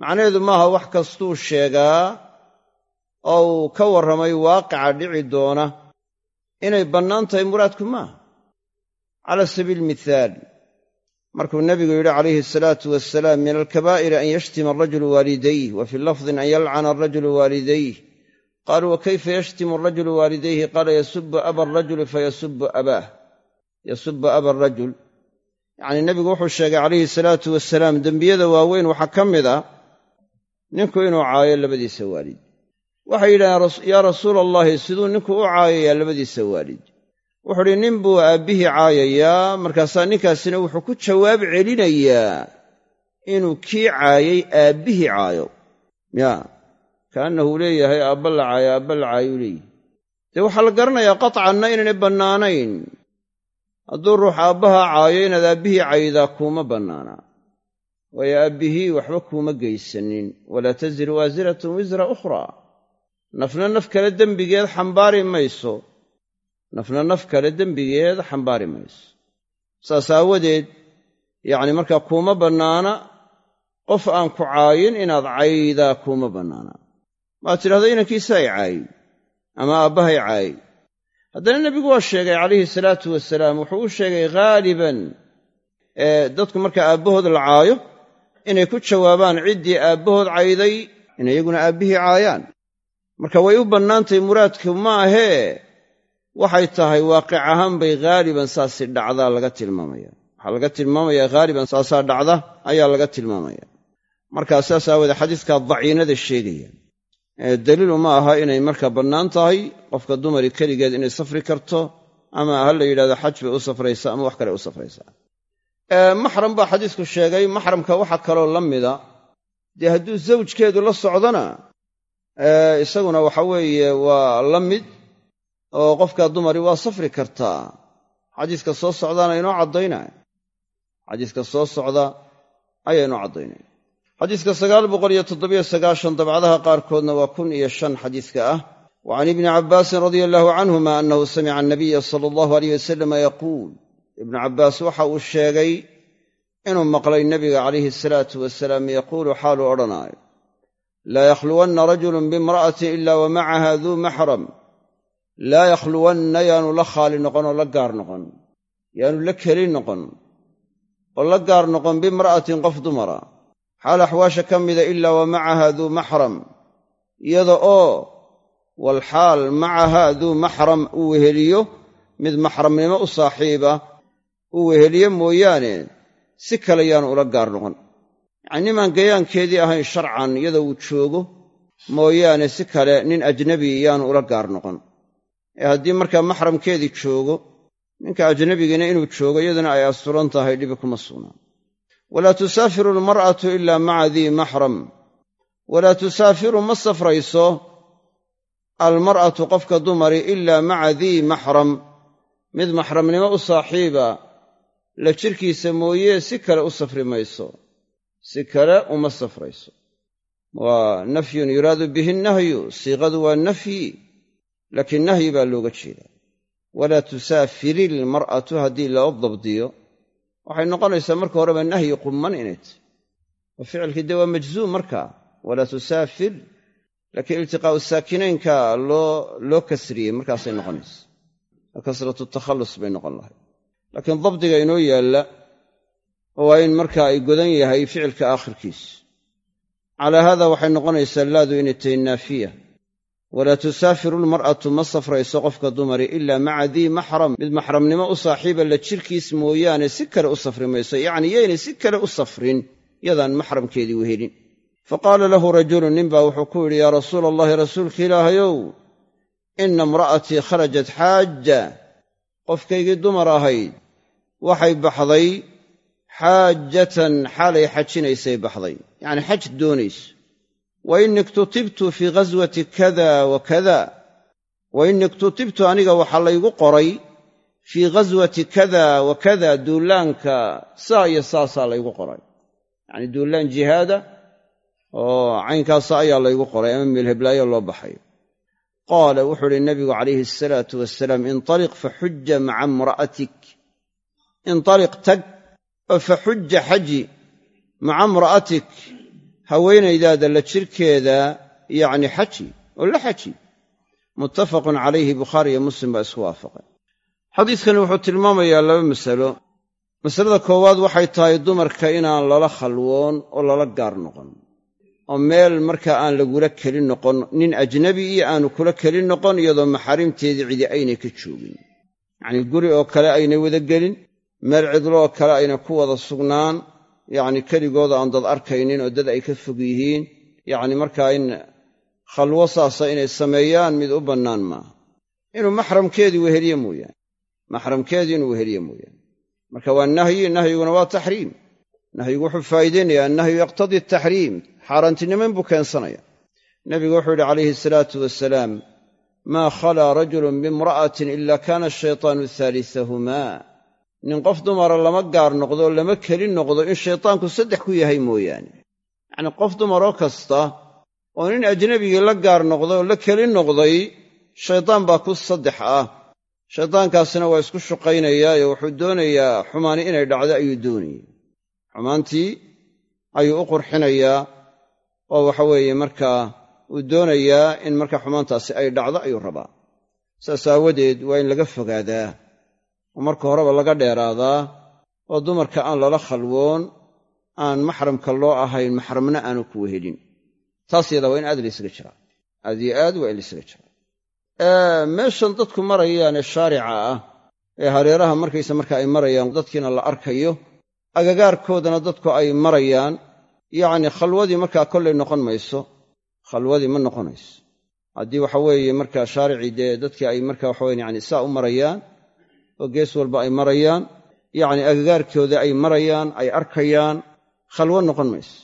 macnaheedu maaha wax kastuu sheegaa oo uu ka warramay waaqica dhici doona. Inay bannaan tahay muraadku maaha? Cala sabiili mithaal markuu nebigu yidhi calayhi asalaatu wasalaam min alkabaa'iri an yashtima arajulu waalidayh wa fii lafdin an yalcana arajulu waalidayh qaaluu wa kayfa yashtimu arajulu waalidayhi? Qaala yasubu aba arajuli fayasubu abaah yasubu aba arajul yacnii nebigu wuxuu sheegay calayhi salaatu wasalaam dembiyada waaweyn waxaa ka mid a ninku inuu caayo labadiisa waalid. Waxay yidhahdeen yaa rasuula allahi siduu ninku u caayayaa labadiisa waalid wuxuu uhi nin buu aabbihii caayayaa markaasaa ninkaasina wuxuu ku jawaab celinayaa inuu kii caayay aabbihii caayo. Ya kaannahu leeyahay aabba la caayo aabba la caayuu leeyahy dee waxaa la garanayaa qatcanna inaynay bannaanayn. Hadduu ruux aabbahaa caayo inaad aabbihii caydaa kuuma bannaanaa waayo aabbihii waxba kuuma geysanin. Walaa taziru waasiratun wisra ukhraa. Nafna naf kale dembigeed xambaari mayso nafna naf kale dembigeed xambaari mayso. Saas aawadeed yacni markaa kuuma bannaana qof aan ku caayin inaad caydaa kuuma bannaana. Maad tidhahdo inankiisa ay caayi ama aabbahay caayi haddana nebigu waa sheegay calayhi salaatu wasalaam wuxuu u sheegay haaliban dadku marka aabbahood la caayo inay ku jawaabaan ciddii aabbahood cayday inay iyaguna aabbihii caayaan. Marka way u bannaantahay muraadku ma ahee waxay tahay waaqic ahaan bay haaliban saasi dhacdaa laga tilmaamaya. Waxaa laga tilmaamaya haaliban saasaa dhacda ayaa laga tilmaamaya. Markaa saas aawoodee xadiiskaa daciinada sheegaya daliilu ma aha inay markaa bannaan tahay qofka dumari keligeed inay safri karto ama ha la yidhahdo xaj bay u safraysaa ama wax kale u safraysaa maxram baa xadiisku sheegay maxramka waxa kaloo la mida. Dee hadduu zawjkeedu la socdona isaguna waxa weeye waa la mid oo qofka dumari waa safri kartaa xadiiska soo socdaana inoo caddaynaya xadiiska soo socda ayaa inoo caddaynaya xadiiska sagaal boqol iyo toddobiyo sagaashan dabcadaha qaarkoodna waa kun iyo shan xadiiska ah. Wa can ibni cabbaasin radia allaahu canhuma annahu samica anabiya sala allahu aleyh wasalama yaquul. Ibnu cabbaas waxa uu sheegay inuu maqlay nebiga calayhi asalaatu wasalaam yaquulu xaaluu odhanaayo laa yakhluwanna rajulun biimra'atin ila wa macaha duu maxram laa yakhluwanna yaanu la khaali noqon oo la gaar noqon yaanu la keli noqon oo la gaar noqon bimra'atin qof dumara. Xaal axwaasha ka mida ilaa wa macaha duu maxram iyada oo walxaal macaha duu maxram uu weheliyo mid maxramnimo u saaxiiba uu weheliyo mooyaane si kale yaanu ula gaar noqon. Yacni nimaan gayaankeedii ahayn sharcan iyadoo uu joogo mooyaane si kale nin ajnabi yaanu ula gaar noqon ee haddii markaa maxramkeedii joogo ninka ajnabigiina inuu joogo iyaduna ay asturan tahay dhibi kuma sugnaa walaa tusaafiru almar'atu ilaa maca dii maxram. Walaa tusaafiru ma safrayso almar'atu qofka dumari ilaa maca dii maxram. Mid maxramnimo u saaxiiba la jirkiisa mooye si kale u safri mayso si kale uma safrayso. Waa nafyun yuraadu bihi nahyu siiqadu waa nafyi laakiin nahyi baa looga jeedaa walaa tusaafiri ilmar'atu haddii loo dabdiyo. Waxay noqonaysaa marka horeba nahyi qumman inay tahy oo ficilkii dee waa majzuum markaa walaa tusaafir laakiin iltiqaa'u saakinaynka loo kasriyey markaasay noqonaysa kasratu takhallus bay noqon lahay laakiin dabdiga inoo yaalla waa in marka ay godan yahay ficilka aakhirkiis. Calaa haada waxay noqonaysaa laadu inay tahay naafiya walaa tusaafiru almar'atu ma safrayso qofka dumari ilaa maca dii maxram. Mid maxramnimo u saaxiiba la jirkiis mooyaane si kale u safri mayso yacni yaynay si kale u safrin yadaan maxramkeedii wehelin faqaala lahu rajulun nin baa wuxuu ku yidhi yaa rasuula allahi rasuulka ilaahayow ina imra'atii kharajat xaaja qofkaygii dumar ahayd waxay baxday xaajatan xaalay xajinaysay baxday. Yacni xaj doonayso wa innii iktutibtu fii ghaswati kada wa kada wa innii iktutibtu aniga waxaa laygu qoray fii ghaswati kada wa kada duulaanka saa iyo saasaa laygu qoray. yacni duullaan jihaada oo caynkaasa ayaa laygu qoray ama meelheblaayo loo baxayo qaala wuxuu uhi nabigu calayhi asalaatu wasalaam intaliq faxuja maca tag oo faxuja xaji maca imra'atik haweenaydaada la jirkeeda yacni xaji oo la xaji. Muttafaqun calayhi bukhaari iyo muslim baa isku waafaqay. Xadiidkani wuxuu tilmaamayaa laba masalo. Masalada koowaad waxay tahay dumarka inaan lala khalwoon oo lala gaar noqon oo meel markaa aan lagula keli noqon nin ajnabi iyo aanu kula keli noqon iyadoo maxaarimteedii cidi aynay ka joogin. Yacnii guri oo kale aynay wada gelin meel cidlo oo kale aynay ku wada sugnaan yacni keligooda aan dad arkaynin oo dad ay ka fog yihiin. Yacni markaa in khalwo saasa inay sameeyaan mid u bannaan maaha inuu maxramkeedii weheliye mooyaane. Maxramkeedii inuu weheliye mooyaane. Marka waa nahyi nahyiguna waa taxriim. Nahyigu wuxuu faa'iideynayaa annahyu yaqtadii ataxriim xaaraantinimayn buu keensanaya nebigu wuxuu yidhi calayhi asalaatu wasalaam maa khalaa rajulun biimra'atin ila kaana ashaytaanu haalisahumaa nin qof dumara lama gaar noqdo lama keli noqdo in shaytaanku saddex ku yahay mooyaane. Yacnii qof dumaroo kasta oo nin ajnabigii la gaar noqday oo la keli noqday shaydaan baa ku saddex ah. Shaydaankaasina waa isku shuqaynayaayo wuxuu doonayaa xumaani inay dhacdo ayuu doonayay xumaantii ayuu u qurxinayaa oo waxa weeye markaa uu doonayaa in markaa xumaantaasi ay dhacdo ayuu rabaa. Saas aawadeed waa in laga fogaadaa oo marka horeba laga dheeraadaa oo dumarka aan lala khalwoon aan maxramka loo ahayn maxramna aanu ku wehelin. Taas yadaa waa in aad laysaga jiraa. Aad yo aad waa in laysaga jiraa. Meeshan dadku marayaane shaarica ah ee hareeraha markaysa marka ay marayaan dadkiina la arkayo agagaarkoodana dadku ay marayaan yacni khalwadii markaa kollay noqon mayso khalwadii ma noqonayso. Haddii waxa weeye markaa shaaricii dee dadkii ay marka waxaweyn yani saa u marayaan oo gees walba ay marayaan. Yacni agagaarkooda ay marayaan ay arkayaan. Khalwo noqon mayso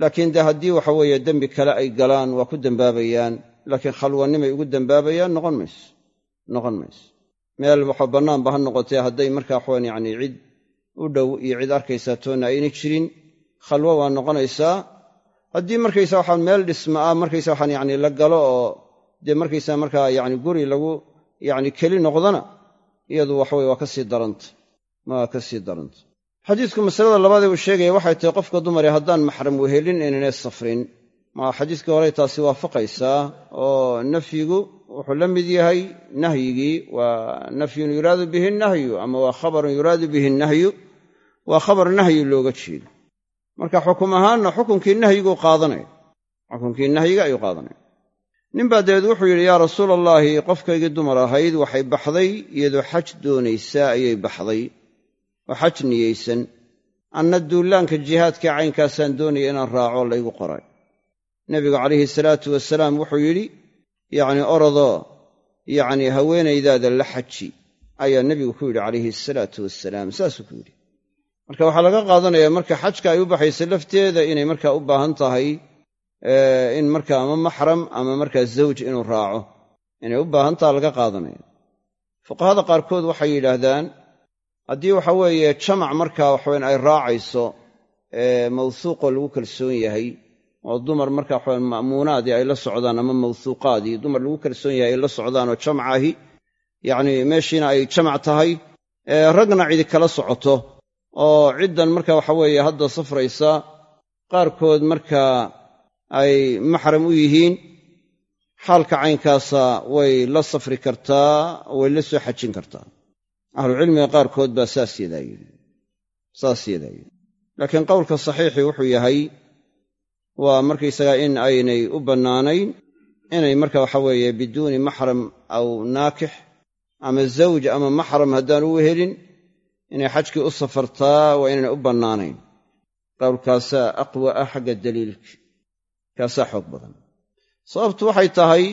laakiin dee haddii waxa weeye dembi kale ay galaan waa ku dembaabayaan laakiin khalwanimay ugu dembaabayaan noqon mayso noqon mayso meel waxa bannaanba ha noqotee hadday markaa waxaweyn yani cid u dhow iyo cid arkaysaa toonna ayna jirin. Khalwo waa noqonaysaa. Haddii markaysa waxaan meel dhisma ah markaysa waxaan yani la galo oo dee markaysa markaa yani guri lagu yani keli noqdona iyadu waxaweye waa ka sii daranta waa ka sii daranta xadiidku masalada labaadee uu sheegaya waxay tahay qofka dumare haddaan maxram wehelin inaynay safrin. Maa xadiiskii horey taasi waafaqaysaa oo nafyigu wuxuu la mid yahay nahyigii waa nafyun yuraadu bihi nahyu ama waa khabarun yuraadu bihi nahyu waa khabar nahyi looga jeedo. Marka xukum ahaanna xukunkii nahyiguu qaadanaya xukunkii nahyiga ayuu qaadanaya ninbaa dabeed wuxuu yidhi yaa rasuula allaahi qofkaygii dumar ahayd waxay baxday iyadoo xaj doonaysaa ayay baxday oo xaj niyeysan. Anna duullaanka jihaadkai caynkaasaan doonaya inaan raaco laygu qoray. Nebigu calayhi salaatu wasalaam wuxuu yidhi yacni orodoo yacni haweenaydaada la xaji ayaa nebigu ku yidhi calayhi salaatu wasalaam saasuu ku yidhi. Marka waxaa laga qaadanayaa marka xajka ay u baxaysa lafteeda inay markaa u baahan tahay in markaa ama maxram ama markaa zawj inuu raaco. Inay u baahan taha laga qaadanaya. Fuqahada qaarkood waxay yidhaahdaan haddii waxa weeye jamac markaa waxaweyn ay raacayso mawhuuqoo lagu kalsoon yahay oo dumar markaa waxaweyn ma'muunaadii ay la socdaan ama mawhuuqaadii dumar lagu kalsoon yahay ay la socdaan oo jamac ahi yacni meeshiina ay jamac tahay ragna cidi kala socoto. Oo ciddan marka waxa weeye hadda safraysa qaarkood markaa ay maxram u yihiin xaalka caynkaasa way la safri kartaa way la soo xajin kartaa. Ahlucilmiga qaarkood baa saas yidhi saas yidhi laakiin qowlka saxiixii wuxuu yahay waa markaysagaa in aynay u bannaanayn inay marka waxa weeye biduuni maxram aw naakix ama zawj ama maxram haddaan u wehelin inay xajkii u safartaa waa inaynay u bannaanayn. Qowlkaasaa aqwa ah xagga daliilka kaasaa xoog badan. Sababtu waxay tahay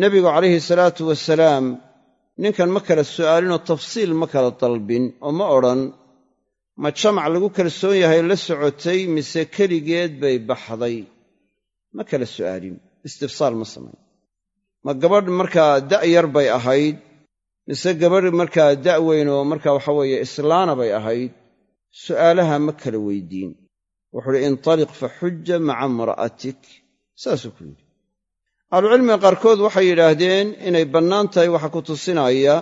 nebigu calayhi salaatu wasalaam ninkan ma kala su'aalinoo tafsiil ma kala dalbin oo ma odhan ma jamac lagu kalsoon yahay la socotay mise keligeed bay baxday. Ma kala su'aalin istifsaal ma samayn. Ma gabadh markaa da'yar bay ahayd mise gabadh markaa da'weyn oo markaa waxa weeye islaana bay ahayd su'aalaha ma kala weydiin wuxuu uhi intaliq fa xujja maca imra'atik. Saasuu ku yidhi. Ahlucilmiga qaarkood waxay yidhaahdeen inay bannaan tahay waxa ku tusinaya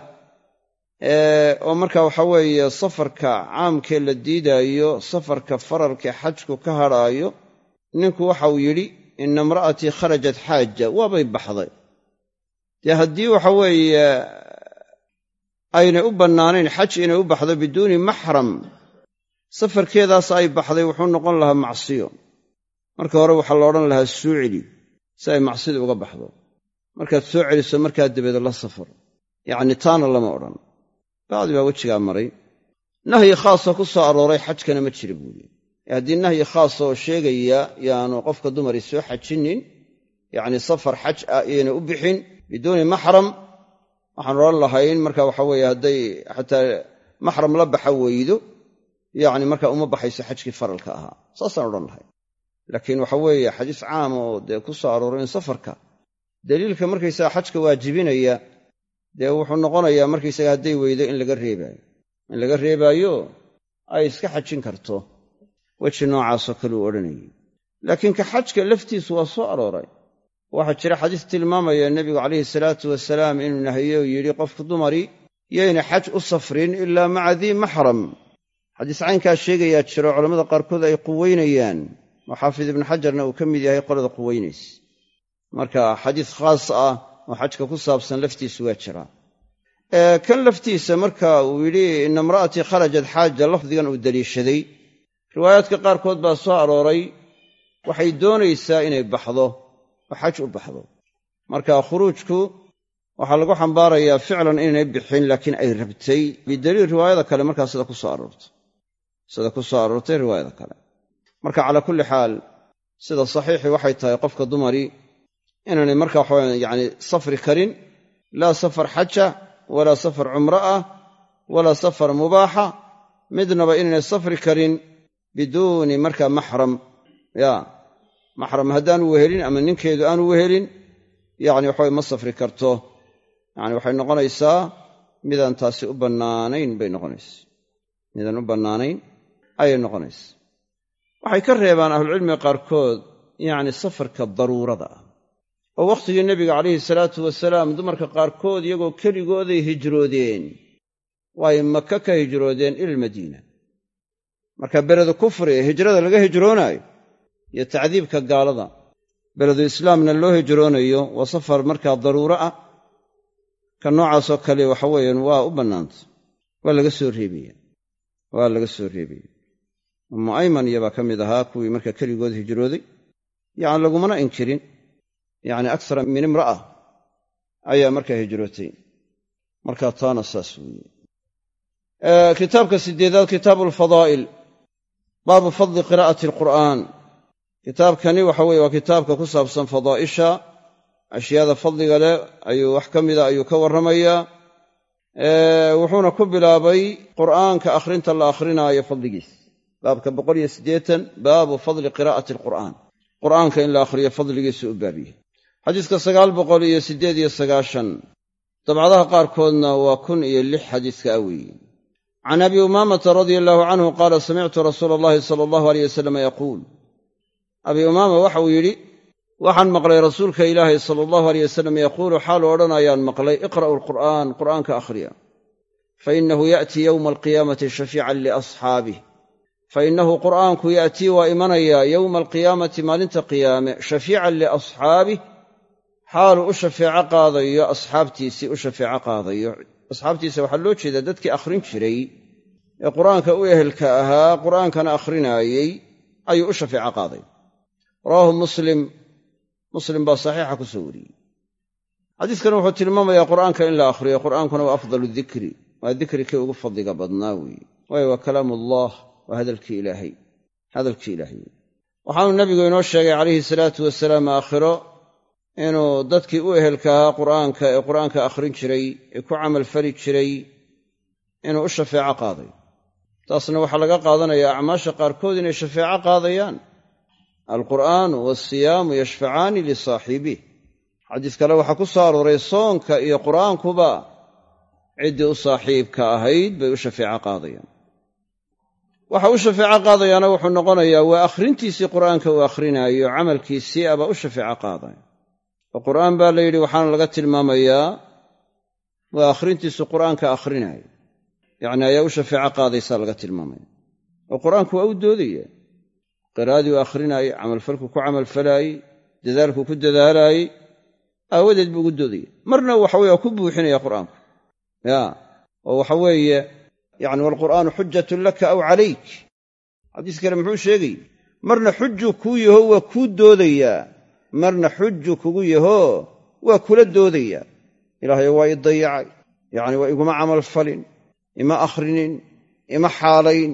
oo marka waxa weeye safarka caamkee la diidaayo safarka faralkee xajku ka hadhaayo ninku waxauu yidhi ina imra'atii kharajat xaaja. Waabay baxday. Dee haddii waxa weeye aynay u bannaanayn xaj inay u baxdo biduuni maxram safarkeedaas ay baxday wuxuu noqon lahaa macsiyo. Marka hore waxaa la odhan lahaa suu celi si ay macsida uga baxdo. Markaad soo celiso markaa dabeed la safar. Yacni taana lama odhan. Bacdi baa wejigaa maray. Nahyi khaasoo ku soo arooray xajkana ma jira buuri haddii nahyi khaasa oo sheegaya yaanu qofka dumari soo xajinin yacni safar xaj ah iyayna u bixin biduuni maxram waxaan odhan lahayn marka waxa weeye hadday xataa maxram la baxa weydo yacni marka uma baxayso xajkii faralka ahaa. Saasaan odhan lahay. Laakiin waxa weeye xadiis caam oo dee ku soo arooray in safarka daliilka markaysaga xajka waajibinaya dee wuxuu noqonayaa markaysaga hadday weydo in laga reebaayo. In laga reebaayo ay iska xajin karto. Weji noocaasoo kale uu odhanayay. Laakiin ka xajka laftiisu waa soo arooray. Waxaa jira xadiis tilmaamaya nebigu calayhi salaatu wasalaam inuu nahiye u yidhi qofku dumari yayna xaj u safrin ilaa maca dii maxram xadiis caynkaa sheegayaa jiro culammada qaarkood ay quweynayaan. Oo xaafid ibnu xajarna uu ka mid yahay qolada quweynays marka xadiis khaas ah oo xajka ku saabsan laftiisu waa jiraa kan laftiisa marka uu yidhi ina imra'atii kharajat xaaja lafdigan uu deliishaday riwaayaadka qaarkood baa soo arooray waxay doonaysaa inay baxdo oo xaj u baxdo. Marka khuruujku waxaa lagu xambaarayaa ficlan inaynay bixin laakiin ay rabtay. Bidaliil riwaayada kale markaa sida ku soo aroortay sida ku soo aroortay riwaayada kale. Marka calaa kulli xaal sida saxiixii waxay tahay qofka dumari inaanay marka waxawa yacni safri karin laa safar xaja walaa safar cumro ah walaa safar mubaaxa midnaba inaynay safri karin biduuni marka maxram. Ya maxram haddaanu wehelin ama ninkeedu aanu wehelin yacni waxaway ma safri karto. Yacni waxay noqonaysaa midaan taasi u bannaanayn bay noqonaysa midaan u bannaanayn ayay noqonaysa. Waxay ka reebaan ahlucilmiga qaarkood yacni safarka daruurada ah. Oo wakhtigii nebiga calayhi salaatu wasalaam dumarka qaarkood iyagoo keligooday hijroodeen. Waay maka ka hijroodeen ilalmadiina marka beledu kufri ee hijrada laga hijroonaayo iyo tacdiibka gaalada beledu islaamna loo hijroonayo waa safar markaa daruuro ah. Ka noocaasoo kale waxa weeyaan waa u bannaantay waa laga soo reebaya. Waa laga soo reebaya ummu ayman iyobaa ka mid ahaa kuwii markaa keligood hijrooday. Yacni lagumana inkirin yacni aksara min imra'a ayaa markaa hijrootay. Markaa taana saas weeye. Kitaabka sideedaad kitaabu alfadaa'il baabu fadli qiraa'ati alqur'aan. Kitaabkani waxa weye waa kitaabka ku saabsan fadaa'isha. Ashyaada fadliga leh ayuu wax ka mida ayuu ka warramayaa. Wuxuuna ku bilaabay qur'aanka akhrinta la akhrinaayo fadligiis baabka boqol iyo siddeetan baabu fadli qiraa'ati alqur'aan. Qur'aanka in la akhriyo fadligiisu u baabiyey xadiiska sagaal boqol iyo siddeed iyo sagaashan dabcadaha qaarkoodna waa kun iyo lix xadiiska a can abi umaamata radia allahu canhu qaala samictu rasuula allahi sala allahu aleyh wasalam yaquul. Abi umaama waxa uu yidhi waxaan maqlay rasuulka ilaahay sala allahu aleyh wasalam yaquulu xaalu odhanayaan maqlay iqra'u alqur'aan qur'aanka akhriya fa innahu ya'tii yowma alqiyaamati shafiican liasxaabih fa innahu qur'aanku ya'tii waa imanayaa yowma alqiyaamati maalinta qiyaame shafiican liasxaabih xaalu u shafeeco qaadayo asxaabtiisii u shafeeco qaadayo asxaabtiisa waxaa loo jeedaa dadkii akhrin jiray ee qur'aanka u ehelka ahaa qur'aankana akhrinaayey ayuu u shafeeco qaaday rawaahu muslim muslim baa saxiixa ku soo wariyey xadiiskani wuxuu tilmaamayaa qur'aanka in la akhriyo qur'aankuna waa afdalu dikri waa dikrikii ugu fadliga badnaa weeye waayo waa kalaamu allah waa hadalkii ilaahay hadalkii ilaahay. Waxaanu nebigu inoo sheegay calayhi salaatu wasalaam aakhiro inuu dadkii u ehelka ahaa qur'aanka ee qur'aanka akhrin jiray ee ku camalfali jiray inuu u shafeeco qaaday. Taasna waxaa laga qaadanayaa acmaasha qaarkood inay shafeeco qaadayaan. Alqur'aanu waalsiyaamu yashfacaani lisaaxiibih xadiis kale waxaa ku soo arooray soonka iyo qur'aankuba ciddii u saaxiibka ahayd bay u shafeeco qaadayaan waxa u shafeeco qaadayaana wuxuu noqonayaa waa akhrintiisii qur'aanka uu akhrinaayo camalkiisii abaa u shafeeco qaadaya oo qur'aan baa la yidhi waxaana laga tilmaamayaa waa akhrintiisu qur'aanka akhrinaaya yacni ayaa u shafeeco qaadaysaa laga tilmaamaya. Oo qur'aanku waa u doodaya qiraa'adii u akhrinaayey camalfalku ku camalfalaayey dadaalku ku dadaalaayey aawadeed buu ugu doodaya marna waxa weye waa ku buuxinaya qur'aanku. Ya oo waxa weeye yacni waalqur'aanu xujatun laka aw calayk. Xadiis kale muxuu sheegay marna xuju kuu yaho waa kuu doodayaa marna xuju kugu yaho waa kula doodayaa. Ilaahayo waa i dayacay yacni waa iguma camalfalin ima akhrinin ima xaalayn.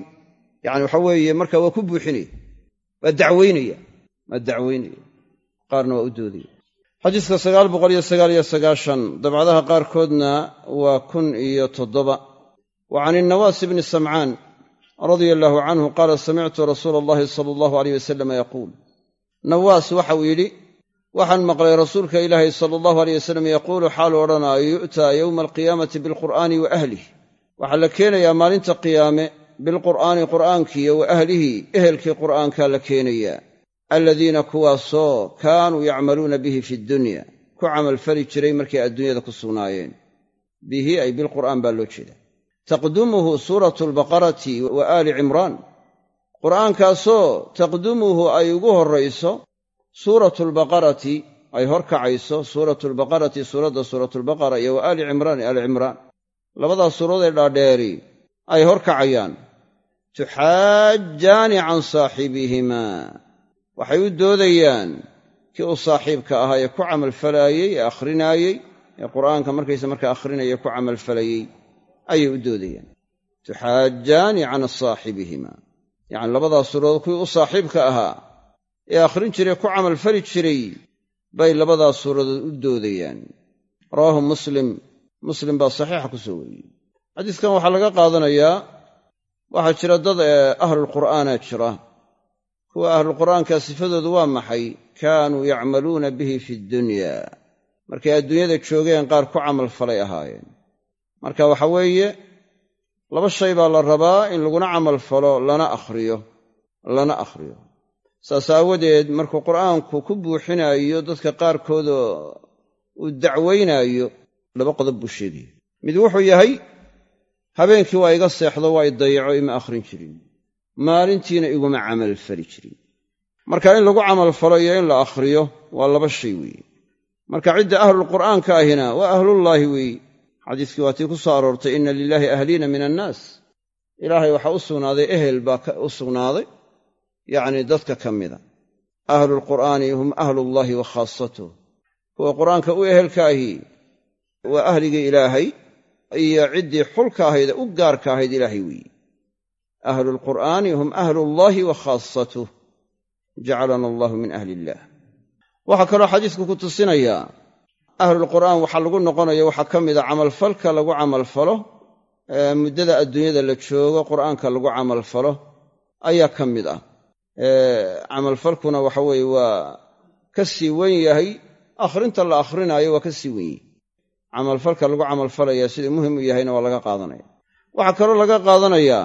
Yacni waxa weeye marka waa ku buuxinaya waa dacwaynaya waa dacwaynaya qaarna waa u doodaya. Xadiiska sagaal boqol iyo wa can innawaas bni samcaan radia allaahu canhu qaala samictu rasuula allahi sala allahu aleyh wasalama yaquul. Nawaas waxau yidhi waxaan maqlay rasuulka ilaahay sala allahu aleyh wasalam yaquulu xaalu odhanaayo yu'taa yowma alqiyaamati bilqur'aani wa ahlih waxaa la keenayaa maalinta qiyaame bilqur'aani qur'aankiiyo wa ahlihi ehelkii qur'aankaa la keenayaa. Aladiina kuwaasoo kaanuu yacmaluuna bihi fi dunya ku camalfali jiray markay adduunyada ku sugnaayeen. Bihi ay bilqur'aan baa loo jeeda taqdumuhu suuratu albaqarati wa aali cimraan qur'aankaasoo taqdumuhu ay ugu horrayso suuratu albaqarati ay hor kacayso suuratu albaqarati suuradda suuratulbaqara iyo wa aali cimraan aali cimraan labadaas suuradee dhaadheeri ay hor kacayaan tuxaajaani can saaxibihimaa waxay u doodayaan kii u saaxiibka ahaa ee ku camalfalaayey ee akhrinaayey ee qur'aanka markaysa markaa akhrinaya ku camalfalayey ayay u doodayaan. Tuxaajaani can saaxibihima. Yacni labadaas suuradood kuwii u saaxiibka ahaa ee akhrin jiray ku camalfali jiray bay labadaas suuradood u doodayaan. Rawaahu muslim. Muslim baa saxiixa ku soo wariyey. Xadiiskan waxaa laga qaadanayaa waxaa jira dad ee ahlulqur'aana jira. Kuwa ahlulqur'aanka sifadoodu waa maxay? Kaanuu yacmaluuna bihi fi dunya. Markay adduunyada joogeen qaar ku camalfalay ahaayeen marka waxa weeye laba shay baa la rabaa in laguna camalfalo lana akhriyo lana akhriyo. Saas aawadeed markuu qur'aanku ku buuxinaayo dadka qaarkoodoo uu dacwaynaayo laba qodob buu sheegaya. Mid wuxuu yahay habeenkii waa iga seexdo waa i dayaco ima akhrin jirin. Maalintiina iguma camalfali jirin. Marka in lagu camalfalo iyo in la akhriyo waa laba shay weeye. Marka cidda ahlulqur'aanka ahina waa ahlullaahi weeye xadiiskii waa tii ku soo aroortay inna lilaahi ahliina min annaas. Ilaahay waxaa u sugnaaday ehel baa u sugnaaday yacnii dadka ka mida ahlulqur'aani hum ahlullaahi wa khaasatuh kuwa qur'aanka u ehelka ahi waa ahligii ilaahay iyo ciddii xulka ahayd u gaarka ahayd ilaahay weeye ahlulqur'aani hum ahlullaahi wa khaasatuh jacalana allahu min ahli illaah waxaa kaloo xadiisku ku tusinayaa ahlulqur'aan waxaa lagu noqonaya waxaa ka mida camalfalka lagu camalfalo muddada adduunyada la joogo qur'aanka lagu camalfalo ayaa ka mid ah camalfalkuna waxa weeye waa ka sii wen yahay akhrinta la akhrinaayo waa ka sii wen yahy camalfalka lagu camalfalaya siduu muhiim u yahayna waa laga qaadanaya. Waxaa kaloo laga qaadanayaa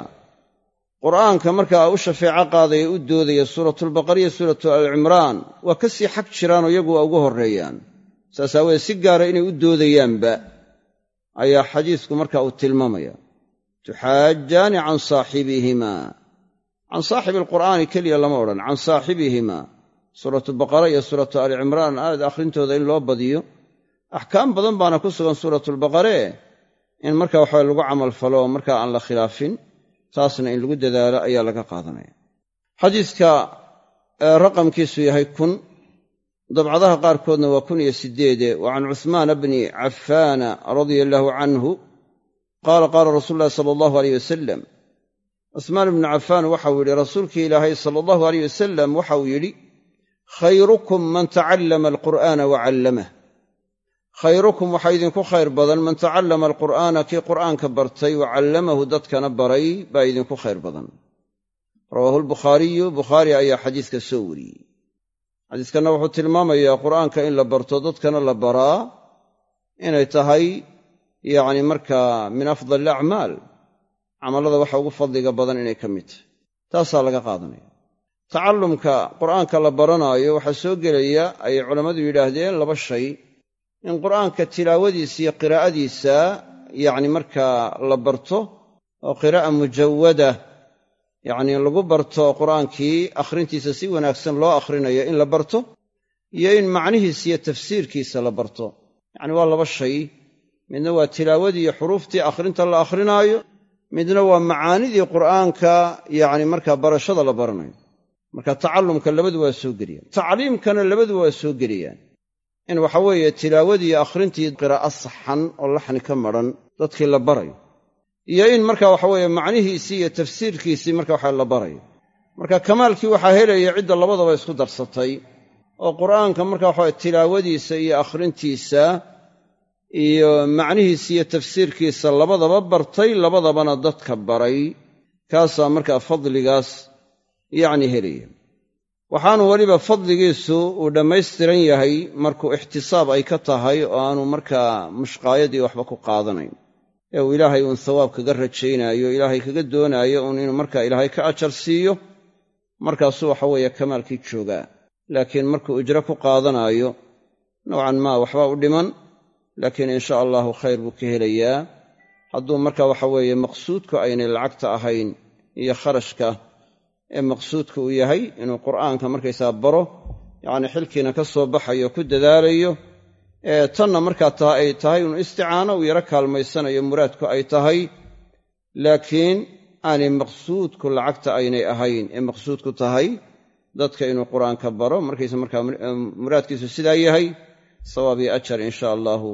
qur'aanka markaa u shafeeco qaadaya u doodaya suuratulbaqariya suuratu alcimraan waa ka sii xag jiraanoo iyagu waa ugu horreeyaan saas aawoodee si gaara inay u doodayaanba ayaa xadiisku markaa uu tilmaamaya. Tuxaajaani can saaxibihima can saaxibi alqur'aani keliya lama odhan. Can saaxibihima suuratu baqara iyo suuratu ali cimraan aayad akhrintooda in loo badiyo. Axkaam badan baana ku sugan suuratulbaqare in marka waxaa lagu camalfalo markaa aan la khilaafin. Taasna in lagu dadaalo ayaa laga qaadanaya. Xadiiska raqamkiisu yahay kun dabcadaha qaarkoodna waa kun iyo sideede wa can cuhmaana bni cafaana radia allaahu canhu qaala qaala rasuulu llahi sala allahu aleyh wasalam cusmaan ibnu cafaan waxau yidhi rasuulkii ilaahay sala allahu aleyh wasalam waxauu yidhi khayrukum man tacallama alqur'aana wa callamah. Khayrukum waxaa idinku khayr badan man tacallama alqur'aana kii qur'aanka bartay wa callamahu dadkana baray baa idinku khayr badan. Rawaahu lbukhaariyu bukhaari ayaa xadiiska soo wariyey xadiiskanna wuxuu tilmaamayaa qur'aanka in la barto dadkana la baraa inay tahay yacni markaa min afdal alacmaal camallada waxa ugu fadliga badan inay ka mid tahay. Taasaa laga qaadanaya. Tacallumka qur'aanka la baranaayo waxaa soo gelaya ayay culammadu yidhaahdeen laba shay. In qur'aanka tilaawadiisa iyo qiraa'adiisa yacni markaa la barto oo qiraa'a mujawada yacnii lagu barto qur'aankii akhrintiisa si wanaagsan loo akhrinayo in la barto iyo in macnihiisa iyo tafsiirkiisa la barto. Yacni waa laba shay. Midna waa tilaawadii iyo xuruuftii akhrinta la akhrinaayo midna waa macaanidii qur'aanka yacni markaa barashada la baranayo. Marka tacallumka labadu waa soo geliyaan. Tacliimkana labadu waa soo geliyaan. In waxa weeye tilaawadii akhrintii qiraa'o saxan oo laxni ka madran dadkii la barayo iyo in marka waxa weeye macnihiisii iyo tafsiirkiisii marka waxa la barayo marka kamaalkii waxaa helaya cidda labadaba isku darsatay oo qur'aanka marka waxaweye tilaawadiisa iyo akhrintiisa iyo macnihiisa iyo tafsiirkiisa labadaba bartay labadabana dadka baray kaasaa markaa fadligaas yacni helaya waxaanu weliba fadligiisu uu dhammaystiran yahay markuu ixtisaab ay ka tahay oo aanu markaa mushqaayadii waxba ku qaadanayn ee uu ilaahay uun thawaab kaga rajaynaayo ilaahay kaga doonaayo uun inuu markaa ilaahay ka ajar siiyo markaasuu waxa weeye kamaalkii joogaa. Laakiin markuu ujro ku qaadanaayo nowcan maa waxba u dhiman laakiin insha allahu khayr buu ka helayaa. Hadduu marka waxa weeye maqsuudku aynay lacagta ahayn iyo kharashka ee maqsuudka uu yahay inuu qur'aanka markaysaa baro yacni xilkiina ka soo baxayo ku dadaalayo tanna markaa taa ay tahay inuu isticaano uu yaro kaalmaysanayo muraadku ay tahay laakiin aanay maqsuudku lacagta aynay ahayn. Ee maqsuudku tahay dadka inuu qur'aanka baro markaysa markaa muraadkiisu sidaa yahay sawaab iyo ajar insha allahu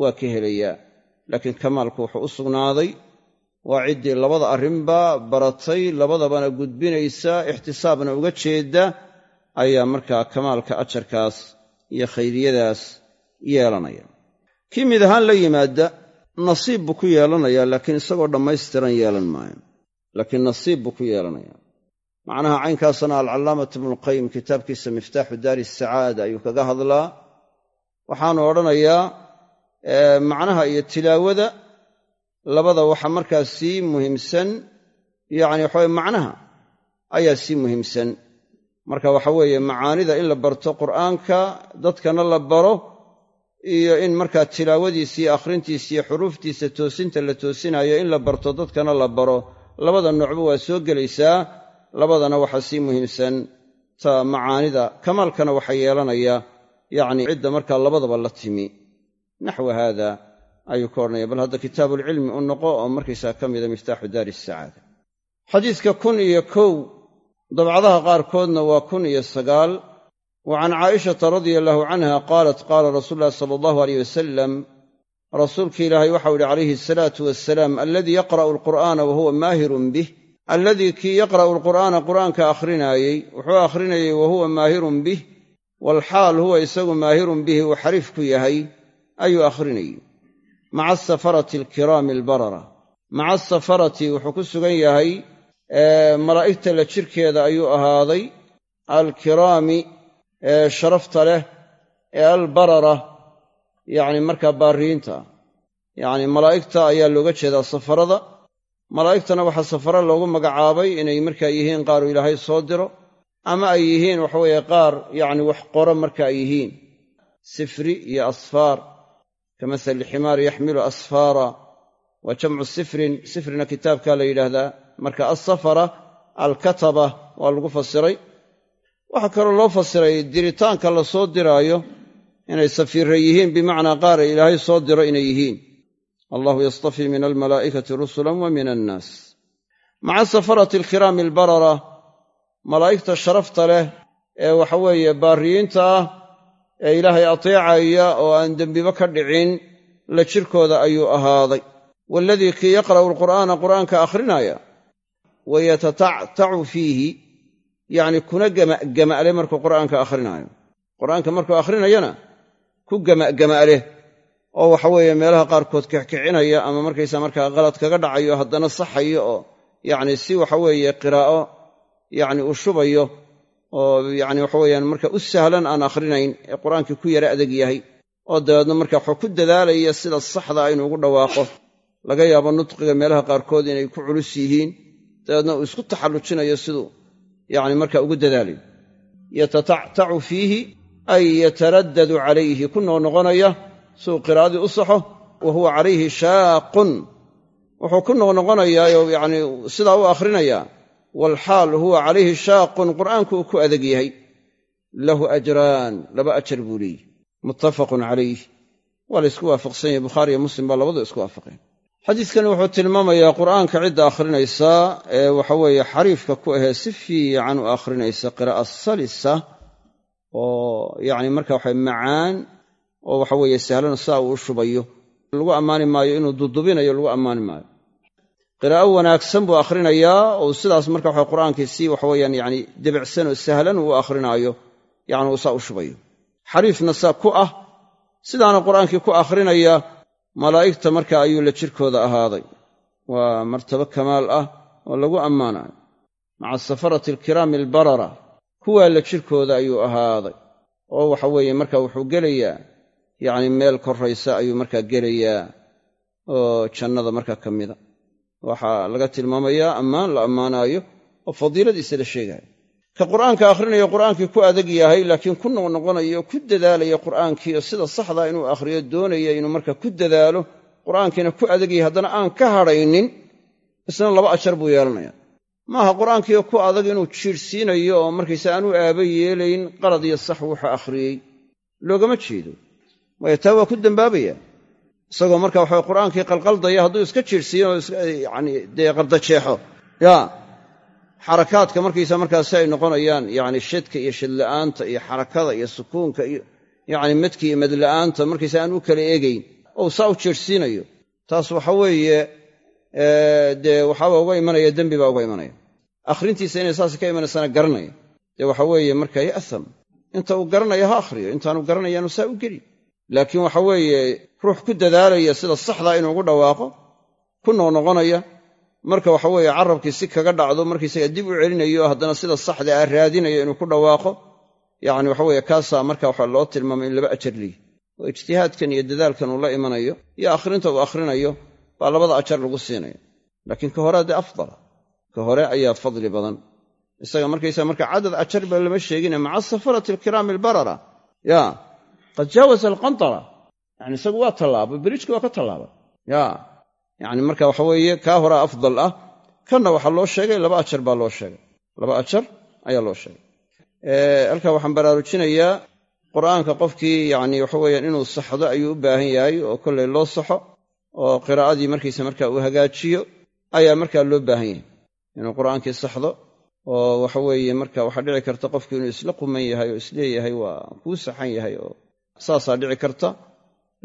waa ka helayaa. Laakiin kamaalku wuxuu u sugnaaday waa ciddii labada arrinba baratay labadabana gudbinaysa ixtisaabna uga jeedda ayaa markaa kamaalka ajarkaas iyo khayriyadaas yeelanaya. Kii mid ahaan la yimaadda nasiib buu ku yeelanayaa laakiin isagoo dhammaystiran yeelan maayo. Laakiin nasiib buu ku yeelanayaa macnaha caynkaasna alcallaamat ibnulqayim kitaabkiisa miftaaxu daari sacaada ayuu kaga hadlaa. Waxaanu odhanayaa macnaha iyo tilaawada labada waxa markaa sii muhiimsan yacni waxaweye macnaha ayaa sii muhiimsan. Marka waxa weeye macaanida in la barto qur'aanka dadkana la baro iyo in markaa tilaawadiisa iyo akhrintiisa iyo xuruuftiisa toosinta la toosinayo in la barto dadkana la baro. Labada noocba waa soo gelaysaa labadana waxaa sii muhiimsan ta macaanida. Kamaalkana waxaa yeelanaya yacni cidda markaa labadaba la timi. Naxwa haada ayuu ka odhanaya bal hadda kitaabuulcilmi u noqo oo markaysaa ka mida miftaaxu daari sacaada. Xadiidka kun iyo kow dabcadaha qaarkoodna waa kun iyo sagaal wa can caa'ishata radia allahu canha qaalat qaala rasuulu ulahi sala allahu aleyh wasalam rasuulki ilaahay waxau yihi calayhi asalaatu wasalaam aladii yaqra'u alqur'aana wa huwa maahirun bih alladii kii yaqra'u alqur'aana qur'aanka akhrinaayey wuxuu akhrinayey wa huwa maahirun bih walxaal huwa isagu maahirun bihi uu xariif ku yahay ayuu akhrinayey maca asafarati alkiraami albarara maca asafarati wuxuu ku sugan yahay malaa'igta la jirkeeda ayuu ahaaday ee sharafta leh ee albarara yacni markaa baariyiinta. Ah yacni malaa'igta ayaa looga jeedaa safarada. Malaa'igtana waxaa safaro loogu magacaabay inay markaa yihiin qaaruu ilaahay soo diro ama ay yihiin waxaweeye qaar yacni wax qoro marka ay yihiin. Sifri iyo asfaar ka masali ximaari yaxmilu asfaara. Waa jamcu sifrin sifrina kitaabkaa la yidhaahdaa. Marka alsafara alkataba waa lagu fasiray waxaa kaloo loo fasiray diritaanka la soo diraayo inay safiirra yihiin bimacnaa qaar ay ilaahay soo diro inay yihiin. Allahu yastafii min almalaa'ikati rusulan wa min annaas. Maca safarati alkiraami albarara malaa'igta sharafta leh ee waxaweeye baariyiinta ah ee ilaahay ateecaya oo aan dembiba ka dhicin la jirkooda ayuu ahaaday. Waaladii kii yaqra'u alqur'aana qur'aanka akhrinaya wayatatactacu fiihi yacni kuna gama'gama'le markuu qur'aanka akhrinayo. Qur'aanka markuu akhrinayana ku gama'gama'leh oo waxa weeye meelaha qaarkood kixkicinaya ama markaysa markaa qalad kaga dhacayo haddana saxayo oo yacni si waxa weeye qiraa'o yacni uu shubayo oo yacni waxa weeyaan marka u sahlan aan akhrinayn ee qur'aankii ku yara adeg yahay. Oo dabeedna marka waxuu ku dadaalaya sida saxda inuu ugu dhawaaqo. Laga yaabo nutqiga meelaha qaarkood inay ku culus yihiin. Dabeedna uu isku taxallujinayo siduu yacni marka ugu dadaalayo yatatactacu fiihi ay yataraddadu calayhi ku noqnoqonaya siduu qiraa'adii u saxo wa huwa calayhi shaaqun. Wuxuu ku noqnoqonayaa yacni sidaa u akhrinayaa waalxaal huwa calayhi shaaqun qur'aanku uu ku adeg yahay. Lahu ajraan laba ajar buu leeyihi muttafaqun calayh waa la ysku waafaqsan yahay bukhaari iyo muslim baa labadu isku waafaqeen xadiidkani wuxuu tilmaamayaa qur'aanka cidda akhrinaysaa ee waxaweeye xariifka ku ahee si fiican u akhrinaysa qiraa'a salisa oo yacni marka waxa macaan oo waxa weeye sahlan saa uu u shubayo. Lagu ammaani maayo inuu dudubinayo lagu ammaani maayo. Qiraa'o wanaagsan buu akhrinayaa oo sidaas marka waxa qur'aankii si waxaweyaan yani debicsan oo sahlan uu akhrinaayo yani uu saa u shubayo. Xariifna saa ku ah sidaana qur'aankii ku akhrinaya malaa'igta marka ayuu la jirkooda ahaaday. Waa martabo kamaal ah oo lagu ammaanayo maca safarati alkiraami albarara kuwaa la jirkooda ayuu ahaaday. Oo waxa weeye marka wuxuu gelayaa yacni meel korraysa ayuu markaa gelayaa oo jannada markaa ka mida. Waxaa laga tilmaamayaa ammaan la ammaanaayo oo fadiiladiisa la sheegaayo ka qur'aanka akhrinayo qur'aankii ku adag yahay laakiin ku noqnoqonayo ku dadaalaya qur'aankii oo sida saxdaa inuu akhriyo doonaya inuu marka ku dadaalo qur'aankiina ku adag yahay. Haddana aan ka hadhaynin isna laba ajar buu yeelanaya. Maaha qur'aankiio ku adag inuu jiirhsiinayo oo markaysa aan u aaba yeelayn qalad iyo sax wuxuu akhriyey loogama jeedo. Waayo taa waa ku dembaabaya isagoo marka waxa qur'aankii qalqaldaya hadduu iska jiirhsiiyo oo yani dee qardajeexo ya xarakaadka markaysa markaasi ay noqonayaan yani shadka iyo shadla'aanta iyo xarakada iyo sukuunka iyo yani medka iyo medla'aanta markaysa aan u kala eegayn. Ou saa u jeerhsiinayo taas waxa weeye dee waxaaba uga imanaya dembi baa uga imanaya. Akhrintiisa inay saas ka imanaysana garanaya. Dee waxa weeye marka ya'tham inta uu garanaya ha akhriyo intaanu garanayaanu saa u geli. Laakiin waxa weeye ruux ku dadaalaya sida saxdaa inuu ugu dhawaaqo ku noqnoqonaya marka waxa weeye carabkii si kaga dhacdo markaysaga dib u celinayo haddana sida saxda ah raadinayo inuu ku dhawaaqo yacni waxa weeye kaasaa marka waxa loo tilmaamay in laba ajar liyi oo ijtihaadkan iyo dadaalkan uu la imanayo iyo akhrinta uu akhrinayo baa labada ajar lagu siinaya laakiin ka hore dee afdala ka hore ayaa fadli badan. Isaga markaysa marka cadad ajar ba lama sheegine maca safarati alkiraami albarara. Ya qad jaawaza alqantara. Yani isagu waa tallaabay beriijki waa ka tallaabay. Ya yani marka waxa weeye kaa horaa afdal ah kanna waxaa loo sheegay laba ajar baa loo sheegay. Laba ajar ayaa loo sheegay. Halkaa waxaan baraarujinayaa qur'aanka qofkii yani waxa weyaan inuu saxdo ayuu u baahan yahay oo kollay loo saxo oo qiraa'adii markiisa marka uu hagaajiyo ayaa markaa loo baahan yahay. Inuu qur'aankii saxdo oo waxa weeye marka waxaa dhici karta qofku inuu isla quman yahay oo is leeyahay waa kuu saxan yahay oo saasaa dhici karta.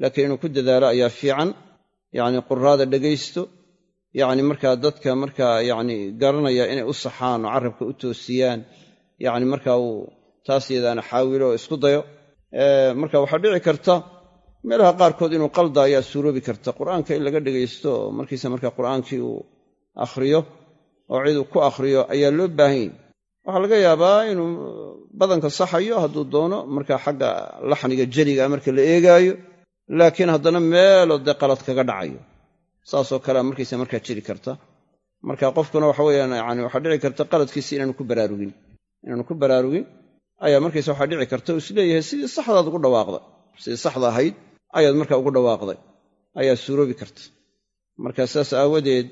Laakiin inuu ku dadaalo ayaa fiican yacni quraada dhegaysto yacni markaa dadka markaa yacni garanaya inay u saxaan oo carabka u toosiyaan yacni marka uu taas yadaana xaawilo oo isku dayo. Marka waxaa dhici karta meelaha qaarkood inuu qalda ayaa suuroobi karta. Qur'aanka in laga dhegaysto markiisa marka qur'aankii uu akhriyo oo cid uu ku akhriyo ayaa loo baahan yahy waxaa laga yaabaa inuu badanka saxayo hadduu doono marka xagga laxniga jeliga marka la eegaayo laakiin haddana meeloo dee qalad kaga dhacayo. Saasoo kalea markiisa markaa jiri karta. Marka qofkuna waxa weyaan yani waxaa dhici karta qaladkiisi inaanu ku baraarugin. Inaanu ku baraarugin ayaa markaysa waxaa dhici karta uu is leeyahay sidii saxdaad ugu dhawaaqday. Sidii saxda ahayd ayaad marka ugu dhawaaqday. Ayaa suuroobi karta. Marka saas aawadeed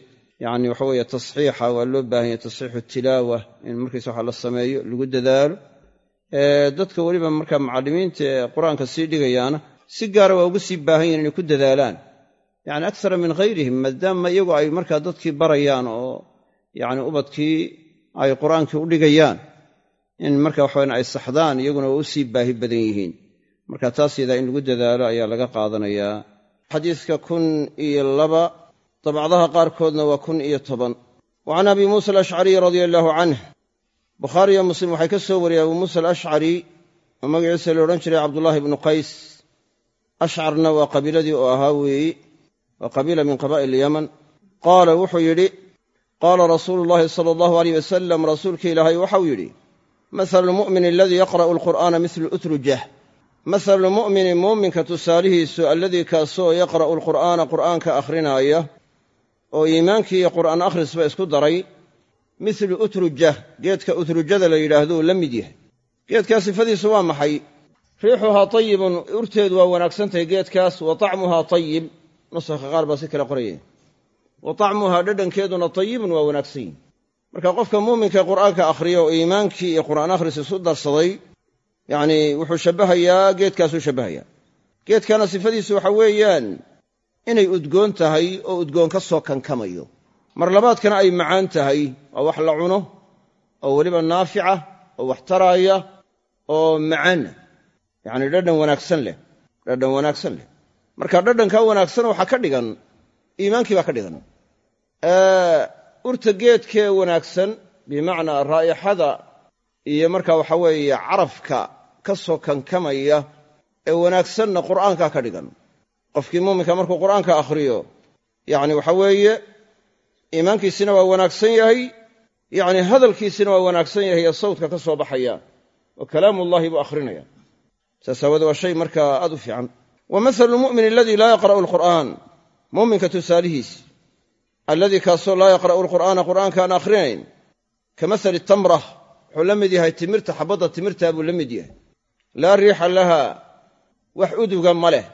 yani waxa weeye tasxiixa waa loo baahan yahay tasxiixu tilaawa in markaysa waxa la sameeyo lagu dadaalo. Dadka weliba marka macallimiinta ee qur'aanka sii dhigayaana si gaara waa ugu sii baahan yahin inay ku dadaalaan. Yani akara min hayrihim maadaama iyagu ay markaa dadkii barayaan oo yani ubadkii ay qur'aankii u dhigayaan in marka waxawan ay saxdaan iyaguna waa u sii baahi badan yihiin. Marka taas yadaa in lagu dadaalo ayaa laga qaadanayaa xadiidka kun iyo laba dabcdaha qaarkoodna waa kun iyo toban. Wa can abi muusa alashcariy radia allaahu canh bukhaari iyo muslim waxay ka soo wariyeen abu muusa alashcari oo magaciisa la odhan jiray cabdullaahi ibnu qays ashcarna waa qabiiladii oo ahaa weeyi waa qabiila min qabaa'il yaman qaala wuxuu yidhi qaala rasuulu llaahi sala allahu aleyh wasalam rasuulka ilaahay waxau yidhi mahalu lmu'mini aladii yaqra'u alqur'aana midlu utrujah mahalu lmu'mini muuminka tusaalihiisu alladii kaasoo yaqra'u alqur'aana qur'aanka akhrinaaya oo iimaankii iyo qur'aan akhrisba isku daray midlu utrujah geedka utrujada la yidhaahduu la mid yahay. Geedkaa sifadiisu waa maxay riixuhaa tayibun urteedu waa wanaagsantahay geedkaas wa tacmuhaa tayib nusakha qaar baa si kale qoraya. Wa tacmuhaa dhadhankeeduna tayibun waa wanaagsan yihi marka qofka muuminkae qur'aanka akhriya oo iimaankii iyo qur'aan akhris isu darsaday yacnii wuxuu shabbahayaa geedkaasuu shabbahayaa. Geedkana sifadiisu waxa weeyaan inay udgoon tahay oo udgoon ka soo kankamayo. Mar labaadkana ay macaan tahay waa wax la cuno oo weliba naafica oo wax taraaya oo macaana yacni dhadhan wanaagsan leh dhadhan wanaagsan leh. Marka dhadhankaa wanaagsan waxaa ka dhigan iimaankii baa ka dhigan. Urta geedkee wanaagsan bimacnaa raa'ixada iyo marka waxa weeye carafka ka soo kankamaya ee wanaagsanna qur'aankaa ka dhigan. Qofkii muuminka markuu qur'aanka akhriyo yacni waxa weeye iimaankiisina waa wanaagsan yahay yacni hadalkiisina waa wanaagsan yahay ee sawdka ka soo baxaya oo kalaamullahi buu akhrinaya saas aawoodee waa shay markaa aad u fiican. Wa mahalu lmu'min aladii laa yaqra'u alqur'aan. Muuminka tusaalihiis alladii kaasoo laa yaqra'u alqur'aana qur'aanka aan akhrinayn ka mahali tamrah wuxuu la mid yahay timirta xabadda timirtaa buu la mid yahay. Laa riixa laha wax uduga ma leh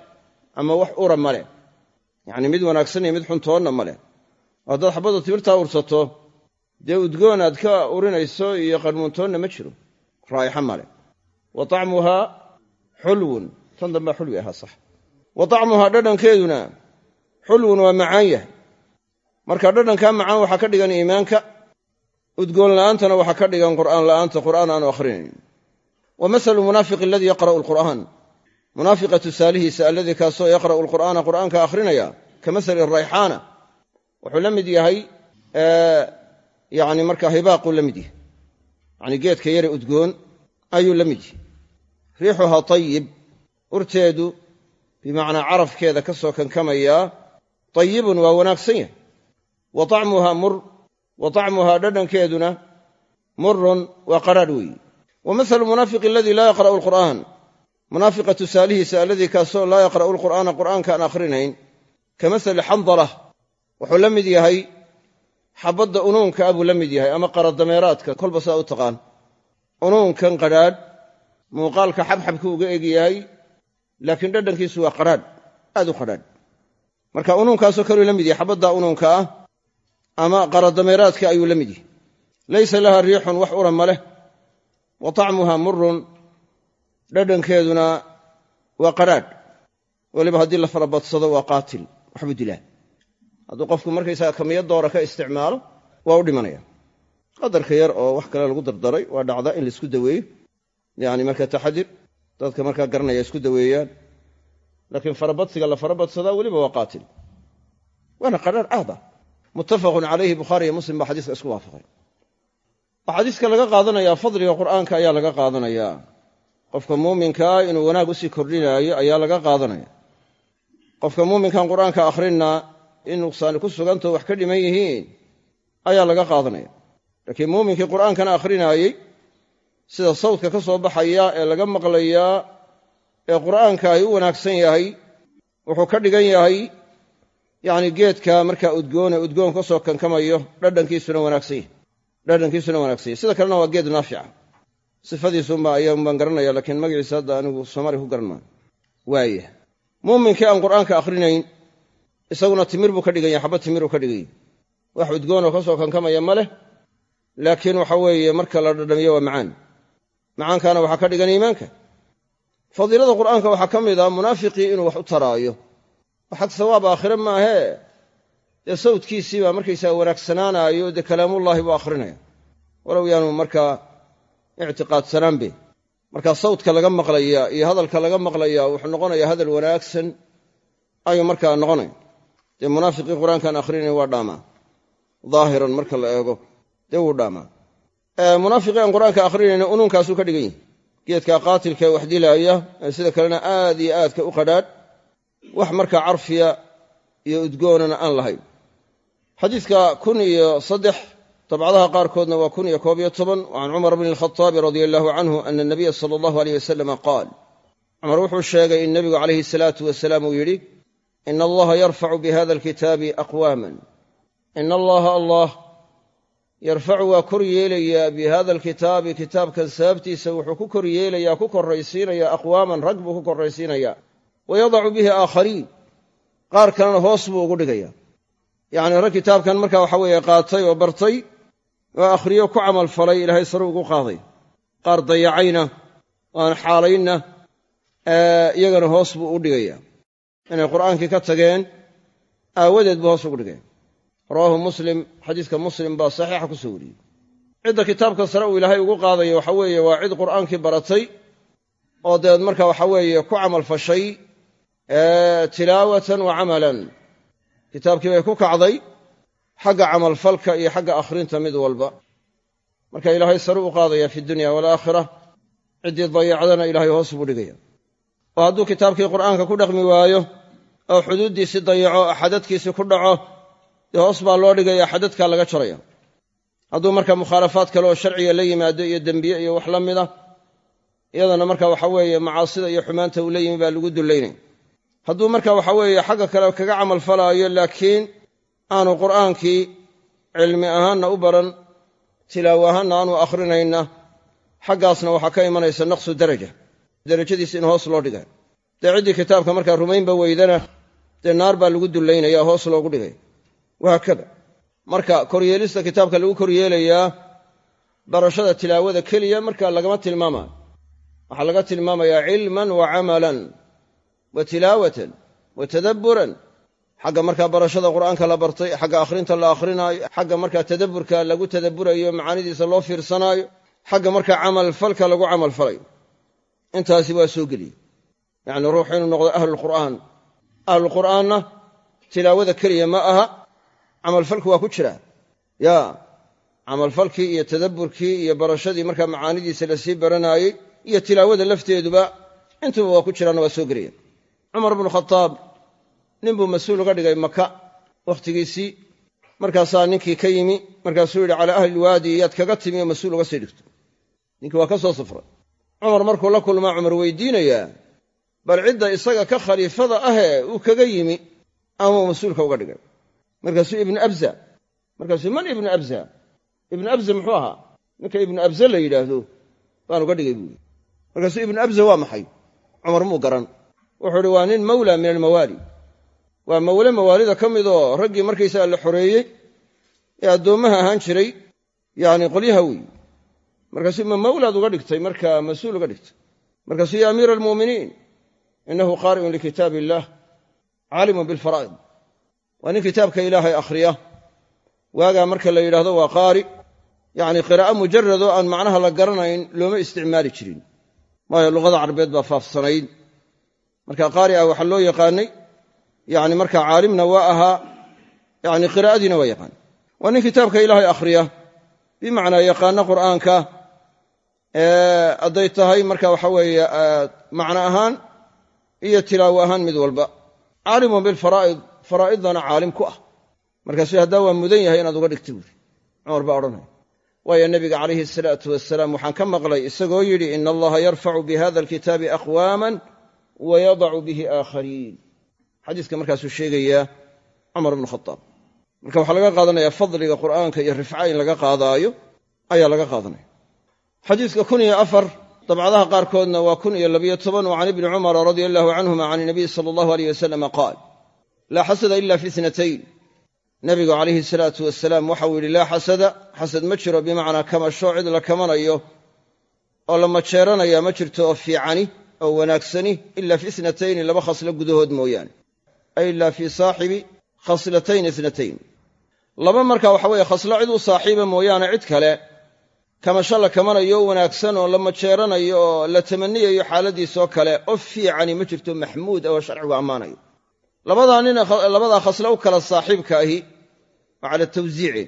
ama wax ura ma leh. Yacni mid wanaagsan iyo mid xuntoonna ma leh. Haddaad xabadda timirtaa ursato dee udgoon aad ka urinayso iyo qarmuuntoonna ma jiro. Raa'ixa ma leh. Wa tacmuhaa xulwun. Tan dambaa xulwi ahaa sax. Wa tacmuhaa dhadhankeeduna xulwun waa macaan yahay. Marka dhadhankaa macaan waxaa ka dhigan iimaanka udgoon la'aantana waxaa ka dhigan qur'aan la'aanta. Qur'aan aanu akhrinayn wa mahalu munaafiqi aladii yaqra'u alqur'aan. Munaafiqa tusaalihiisa alladii kaasoo yaqra'u alqur'aana qur'aanka akhrinaya ka mahali rayxaana wuxuu la mid yahay yani markaa hibaaquu la mid yahay. Yani geedka yare udgoon ayuu la mid yahay riixuhaa tayib. Urteedu bimacnaa carafkeeda ka soo kankamayaa tayibun waa wanaagsan yahay. Wa tacmuhaa mur wa tacmuhaa dhadhankeeduna murun waa qaraadh weeyi. Wa mahalu munaafiqi aladii laa yaqra'u alqur'aan munaafiqa tusaalihiisa alladii kaasoo laa yaqra'u alqur'aana qur'aanka aan akhrinayn ka mahali xandalah wuxuu la mid yahay xabadda unuunka a buu la mid yahay ama qaradameeraadka kolba sidaa u taqaan. Unuunkan qadhaadh muuqaalka xabxabku uga eg yahay laakiin dhadhankiisu waa qadhaadh aad u qadhaadh marka unuunkaasoo kaluu la mid yahay xabaddaa unuunka ah ama qaradameeraadka ayuu la mid yahay. Laysa laha riixun wax ura ma leh wa tacmuhaa murun dhadhankeeduna waa qadhaadh weliba haddii la farabadsado waa qaatil waxbuu dilaa. Hadduu qofku markaysaga kamiyad doora ka isticmaalo waa u dhimanaya. Qadarka yar oo wax kale lagu dardaray waa dhacda in la isku daweeyo yani marka taxadir dadka markaa garanaya isku daweeyaan laakiin farabadsiga la farabadsadaa weliba waa qaatil. Waana qadhaar aada muttafaqun calayhi bukhaari iyo muslim baa xadiiska isku waafaqay. Waxaa xadiiska laga qaadanayaa fadliga qur'aanka ayaa laga qaadanayaa qofka muuminkaa inuu wanaag u sii kordhinaayo ayaa laga qaadanaya. Qofka muuminkan qur'aanka akhrinna in nuqsaani ku sugantao wax ka dhiman yihiin ayaa laga qaadanaya. Laakiin muuminkii qur'aankana akhrinaayey sida sawdka ka soo baxaya ee laga maqlayaa ee qur'aanka ay u wanaagsan yahay wuxuu ka dhigan yahay yacni geedka markaa udgoone udgoon ka soo kankamayo dhadhankiisuna wanaagsan yahy dhadhankiisuna wanaagsan yahy sida kalena waa geed naafica sifadiisuunba ayaan baan garanaya laakiin magaciisa hadda anigu soomaaliya ku garan maayo waaya muuminkii aan qur'aanka akhrinayn isaguna timir buu ka dhigan yahay xabad timiruu ka dhigan wax udgoonoo ka soo kankamaya ma leh laakiin waxa weeye marka la dhadhamiyo waa macaan macaankaana waxaa ka dhigan iimaanka. Fadiilada qur'aanka waxaa ka mid ah munaafiqii inuu wax u taraayo. Xag sawaab aakhire maahee dee sawdkiisii baa wanaagsanaanaayo dee kalaamullaahi buu akhrinaya. Walow yaanu markaa ictiqaadsanaanbe markaa sawdka laga maqlaya iyo hadalka laga maqlaya wuxuu noqonayaa hadal wanaagsan ayuu markaa noqonaya. Dee munaafiqii qur'aankaan akhrinayn waa dhaamaa. Daahiran marka la eego dee wuu dhaamaa munaafiqii aan qur'aanka akhrinayna unuunkaasuu ka dhigan yahi geedka qaatilka ee wax dilaaya sida kalena aad iyo aadka u qadhaadh wax markaa carfiya iyo udgoonana aan lahayn. Xadiidka kun iyo saddex dabcadaha qaarkoodna waa kun iyo koob iyo toban can cumar bni alkhataabi radia allahu canhu ana nabiya sala allahu aleyh wasalama qaal. Cumar wuxuu sheegay in nebigu calayhi salaatu wasalaam uu yidhi ina allaha yarfacu bihada alkitaabi aqwaaman. Ina allaha allah yarfacu waa kor yeelayaa bi hada alkitaabi kitaabkan sababtiisa wuxuu ku kor yeelayaa ku korraysiinayaa aqwaaman rag buu ku korraysiinayaa. Wa yadacu bihi aakhariin qaar kalena hoos buu ugu dhigaya yacnii rag kitaabkan marka waxa weeye qaatay oo bartay oo akhriyo ku camalfalay ilaahay sare ugu qaaday. Qaar dayacayna oo aan xaalaynna iyagana hoos buu u dhigaya inay qur'aankii ka tageen aawadeed buu hoos ugu dhigaya rawaahu muslim xadiiska muslim baa saxiixa ku soo wariyey. Cidda kitaabka sare uu ilaahay ugu qaadayo waxa weeye waa cid qur'aankii baratay oo deed marka waxa weeye ku camalfashay tilaawatan wa camalan. Kitaabkii bay ku kacday xagga camalfalka iyo xagga akhrinta mid walba. Marka ilaahay sare u qaadaya fi dunya walaakhira ciddii dayacdana ilaahay hoos buu dhigaya. Oo hadduu kitaabkii qur'aanka ku dhaqmi waayo oo xuduuddiisii dayaco xadadkiisii ku dhaco dee hoos baa loo dhigaya xadadkaa laga jaraya hadduu marka mukhaalafaad kale oo sharciga la yimaado iyo dembiye iyo wax la mida iyadana marka waxa weeye macaasida iyo xumaanta uu la yimi baa lagu dullaynay. Hadduu marka waxa weeye xagga kale kaga camalfalaayo laakiin aanu qur'aankii cilmi ahaanna u baran tilaawo ahaanna aanu akhrinayna xaggaasna waxaa ka imanaysa naqsu daraja derajadiisa in hoos loo dhiga. Dee ciddii kitaabka markaa rumaynba weydana dee naar baa lagu dullaynaya hoos loogu dhigay wahaakada marka koryeelista kitaabka lagu koryeelayaa barashada tilaawada keliya marka lagama tilmaamayo waxaa laga tilmaamayaa cilman wa camalan wa tilaawatan wa tadabburan. Xagga markaa barashada qur'aanka la bartay xagga akhrinta la akhrinaayo xagga markaa tadabburka lagu tadabburayo macaanidiisa loo fiirsanaayo xagga markaa camalfalka lagu camalfalayo intaasi waa soo geliyey yacni ruuxu inuu noqdo ahlulqur'aan ahlulqur'aanna tilaawada keliya ma aha camalfalku waa ku jiraa ya camalfalkii iyo tadabburkii iyo barashadii markaa macaanidiisa la sii baranaayey iyo tilaawada lafteeduba intuba waa ku jiraanna waa soo gelaya cumar bnu khadaab nin buu mas'uul uga dhigay maka wakhtigiisii markaasaa ninkii ka yimi markaasuu yidhi calaa ahli lwaadi yaad kaga timi oo mas'uul uga sii dhigto. Ninkii waa ka soo safray. Cumar markuu la kulmaa cumar weydiinayaa bal cidda isaga ka khaliifada ahee uu kaga yimi ama mas'uulka uga dhigay markaasuu ibnu abza markaasuu man ibnu abza? Ibnu abza muxuu ahaa? Ninka ibnu abza la yidhaahdo baan uga dhigay buuri markaasuu ibnu abza waa maxay? Cumar muu garan. Wuxuu uhi waa nin mawla min almawaali waa mawle mawaalida ka mid oo raggii markaysaga la xoreeyey ee addoommaha ahaan jiray yacni qolyaha wey markaasuu ma mawlaad uga dhigtay markaa mas'uul uga dhigtay. Markaasuu ya amiira almu'miniin innahu qaari'un likitaab illaah caalimun bilfaraa'id waa nin kitaabka ilaahay akhriya. Waagaa marka la yidhaahdo waa qaari. Yacni qiraa'o mujaradoo aan macnaha la garanayn looma isticmaali jirin. Waayo luqada carbeed baa faafsanayd marka qaari ah waxaa loo yaqaanay. Yacni marka caalimna waa ahaa. Yacni qiraa'adiina waa yaqaan. Waa nin kitaabka ilaahay akhriya. Bimacnaa yaqaano qur'aanka. Hadday tahay marka waxa weeye macno ahaan iyo tilaawo ahaan mid walba. Caalimun bilfaraa'id faraa'idana caalim ku ah. Markaasuu haddaa waa mudan yahay inaad uga dhigta buuri. Cumar baa odhanaya. Waayo nebiga calayhi asalaatu wasalaam waxaan ka maqlay isagoo yidhi ina allaha yarfacu bihada alkitaabi aqwaaman wa yadacu bihi aakhariin. Xadiiska markaasuu sheegayaa cumar bnu khadaab marka waxaa laga qaadanaya fadliga qur'aanka iyo rifca in laga qaadaayo ayaa laga qaadanaya. Xadiiska kun iyo afar dabcadaha qaarkoodna waa kun iyo labiyo toban wa can ibni cumara radia allahu canhuma can inabiy sala allahu aleyh wasalama qaal laa xasada ila fi itnatayn nabigu calayhi salaatu wasalaam waxau yidhi laa xasada xasad ma jiro bimacnaa kamasho cid la kamanayo oo la majeeranaya ma jirto oo fiicani oo wanaagsani ila fi itnatayni laba khaslo gudahood mooyaane. Ay ilaa fii saaxibi khaslatayn itnatayn laba marka waxa weeye khaslo cid u saaxiiba mooyaane cid kale kamasho la kamanayo o wanaagsan oo la majeeranayo oo la tamaniyayo xaaladiisoo kale oo fiicani ma jirto maxmuud ah oo sharcigu ammaanayo labadaa nin labadaa khaslo u kala saaxiibka ahi cala tawsiici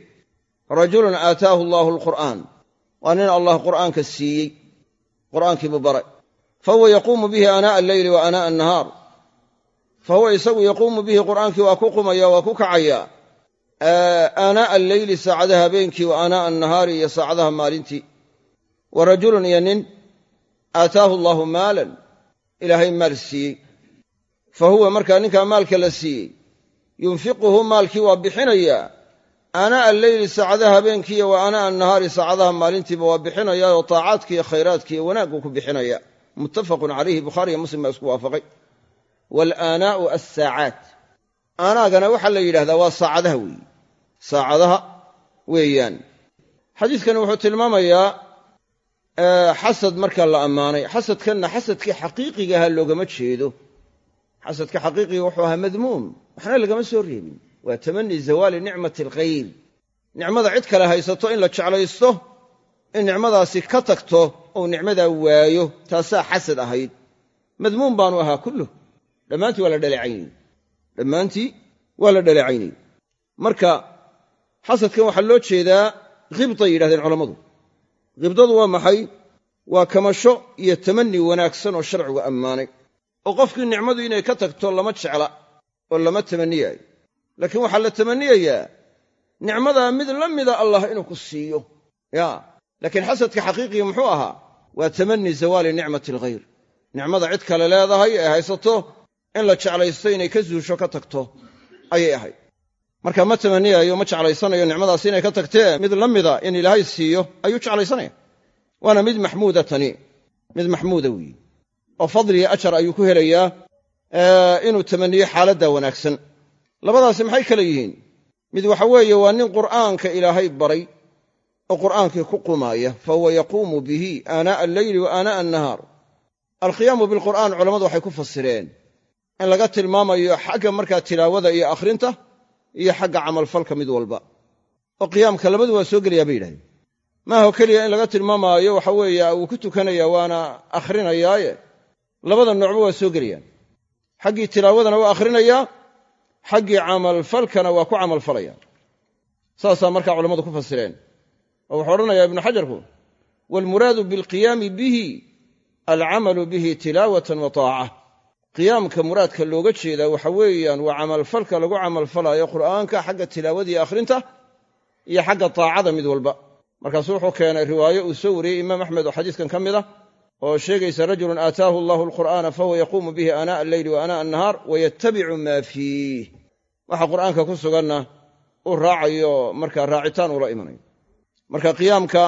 rajulun aataahu allaahu alqur'aan. Waa nin allah qur'aanka siiyey. Qur'aankiibuu baray. Fa huwa yaquumu bihi aanaa'a alleyli wa aanaa'a annahaar. Fa huwa isagu yaquumu bihi qur'aankii waa ku qumaya waa ku kacaya. Aanaa'a alleyli saacadaha habeenkii wa aanaa'a annahaari iyo saacadaha maalintii. Wa rajulun iyo nin aataahu allaahu maalan. Ilaahay maal siiyey fa huwa markaa ninkaa maalka la siiyey. yunfiquhu maalkii waa bixinayaa aanaa'a alleyli saacadaha habeenkiiyo wa aanaa'a annahaari saacadaha maalintiiba waa bixinayaa oo taacaadki iyo khayraadki wanaaggu ku bixinaya. muttafaqun calayhi bukhaari iyo muslim baa isku waafaqay. waalaanaa'u assaacaat. aanaagana waxaa la yidhahdaa waa saacadaha weeye saacadaha weeyaan. xadiidkani wuxuu tilmaamayaa xasad markaa la ammaanay. xasadkanna xasadkii xaqiiqigaha loogama jeedo xasadka xaqiiqiga wuxuu ahaa madmuum. Waxna lagama soo reebin. Waa tamanii zawaali nicmati alkhayr nicmada cid kale haysato in la jeclaysto in nicmadaasi ka tagto ou nicmadaa waayo taasaa xasad ahayd. Madmuum baanu ahaa kulluh dhammaantii waa la dhaleecaynayey. Dhammaantii waa la dhaleecaynayey. Marka xasadkan waxaa loo jeedaa khibday yidhahdeen culammadu. Khibdadu waa maxay? Waa kamasho iyo tamani wanaagsan oo sharcigu ammaanay oo qofkii nicmadu inay ka tagto lama jecla oo lama tamaniyaayo laakiin waxaa la tamaniyayaa nicmadaa mid la mida allah inuu ku siiyo. Ya laakiin xasadka xaqiiqiga muxuu ahaa waa tamanii zawaali nicmati alghayr. Nicmada cid kale leedahay ee haysato in la jeclaysto inay ka zuusho ka tagto ayay ahayd. Marka ma tamaniyaayo ma jeclaysanayo nicmadaas inay ka tagtee mid la mida in ilaahay siiyo ayuu jeclaysanaya waana mid maxmuuda tani mid maxmuuda weeye oo fadliga ajar ayuu ku helayaa inuu tamaniyo xaaladda wanaagsan. Labadaasi maxay kale yihiin? Mid waxa weeye waa nin qur'aanka ilaahay baray oo qur'aankii ku qumaaya fa huwa yaquumu bihi aanaa'a alleyli wa aanaa'a annahaar. Alqiyaamu bilqur'aan culammadu waxay ku fasireen in laga tilmaamayo xagga markaa tilaawada iyo akhrinta iyo xagga camalfalka mid walba. Oo qiyaamka labadu waa soo gelayaa bay yidhahdeen. Maaho keliya in laga tilmaamaayo waxa weeye wuu ku tukanaya waana akhrinayaaye labada noocba waa soo gelayaan xaggii tilaawadana waa akhrinayaa xaggii camalfalkana waa ku camalfalaya saasaa markaa culammadu ku fasireen. Oo wuxuu odhanayaa ibnu xajarku waalmuraadu bilqiyaami bihi alcamalu bihi tilaawatan wa taaca. Qiyaamka muraadka looga jeedaa waxa weeyaan waa camalfalka lagu camalfalaayo qur'aanka xagga tilaawadii akhrinta iyo xagga taacada mid walba. Markaasuu wuxuu keenay riwaayo uu soo wariyey imaam axmed oo xadiiskan ka mid ah oo sheegaysa rajulun aataahu allahu alqur'aana fahuwa yaquumu bihi aanaa'a alleyli wa aanaa'a annahaar wayatabicu maa fiih. Waxa qur'aanka ku suganna uu raacayo markaa raacitaan ula imanayo. Marka qiyaamka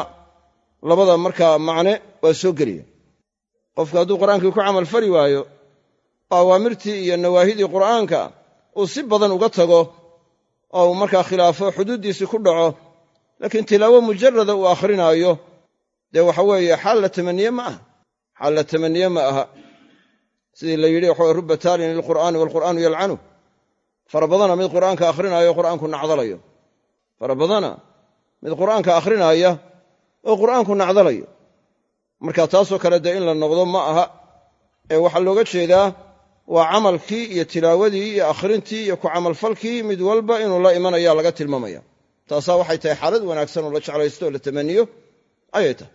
labada markaa macne waa soo gelaya qofku hadduu qur'aankii ku camalfali waayo oo awaamirtii iyo nawaahidii qur'aanka uu si badan uga tago oo uu markaa khilaafo xuduuddiisii ku dhaco laakiin tilaawo mujarada uu akhrinaayo dee waxa weeye xaal la tamaniye ma aha xaal la tamaniye ma aha. Sidii la yidhi waxawe ruba taalin lilqur'aani waalqur'aanu yalcanu. Fara badana mid qur'aanka akhrinaayo qur'aanku nacdalayo. Fara badana mid qur'aanka akhrinaya oo qur'aanku nacdalayo. Marka taasoo kale dee in la noqdo ma aha. Ee waxaa looga jeedaa waa camalkii iyo tilaawadii iyo akhrintii iyo ku camalfalkii mid walba inuu la imanaya laga tilmaamaya. Taasaa waxay tahay xaalad wanaagsan oo la jeclaysto la tamaniyo ayay tahay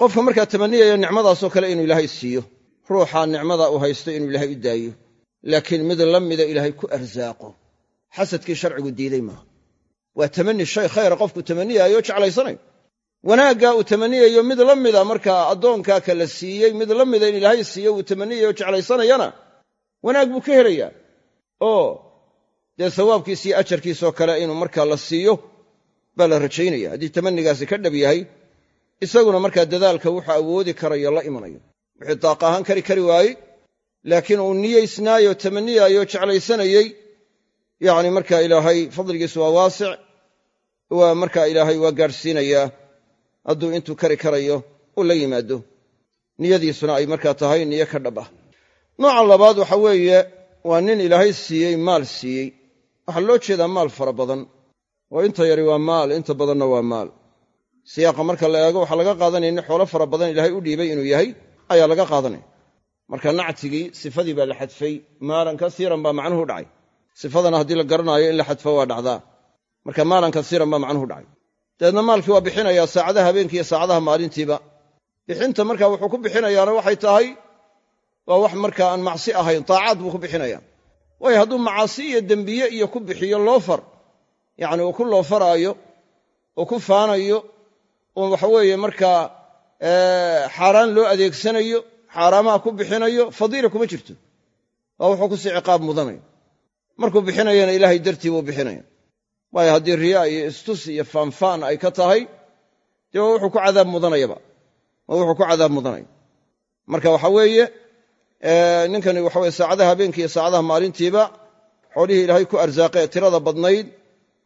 qofka markaa tamaniyaya nicmadaasoo kale inuu ilaahay siiyo. Ruuxaa nicmada uu haysto inuu ilaahay u daayo. Laakiin mid la mida ilaahay ku arsaaqo. Xasadkii sharcigu diiday maaha. Waa tamani shay khayra qofku tamaniyaayo jeclaysanayo wanaaggaa uu tamaniyayo mid la mida markaa addoonkaa kala siiyey mid la mida in ilaahay siiyo uu tamaniyayo jeclaysanayana. Wanaag buu ka helayaa. Oo dee sawaabkiisa iyo ajarkiisoo kale inuu markaa la siiyo baa la rajaynaya. Haddii tamanigaasi ka dhab yahay isaguna markaa dadaalka wuxuu awoodi karayo la imanayo. Wixii daaq ahaan kari kari waayey laakiin uu niyaysnaayo tamaniyaayo jeclaysanayey. Yacni markaa ilaahay fadligiisu waa waasic waa markaa ilaahay waa gaadhsiinayaa hadduu intuu kari karayo u la yimaado. Niyadiisuna ay markaa tahay niyo ka dhab ah. Nooca labaad waxa weeye waa nin ilaahay siiyey maal siiyey. Waxaa loo jeedaa maal fara badan. Oo inta yari waa maal inta badanna waa maal siyaaqa marka la eego waxaa laga qaadanaya nin xoolo fara badan ilaahay u dhiibay inuu yahay ayaa laga qaadanaya marka nactigii sifadii baa la xadfay maalan kasiiran baa macnuhu dhacay. Sifadana haddii la garanaayo in la xadfo waa dhacdaa. Marka maalan kasiiran baa macnuhu dhacay. Dabeedna maalkii waa bixinayaa saacadaha habeenkii iyo saacadaha maalintiiba. Bixinta marka wuxuu ku bixinayaana waxay tahay waa wax markaa aan macsi ahayn taacaad buu ku bixinaya waayo hadduu macaasi iyo dembiye iyo ku bixiyo loofar yacni uu ku loofaraayo oo ku faanayo oo waxaweeye markaa xaaraan loo adeegsanayo xaaraamaha ku bixinayo fadiila kuma jirto. Waa wuxuu ku sii ciqaab mudanaya markuu bixinayana ilaahay dartii buu bixinaya waayo haddii riyaa iyo istus iyo faanfaan ay ka tahay dee waa wuxuu ku cadaab mudanayaba. Waa wuxuu ku cadaab mudanaya marka waxa weeye ninkani waxa weye saacadaha habeenkii iyo saacadaha maalintiiba xoolihii ilaahay ku arsaaqee tirada badnayd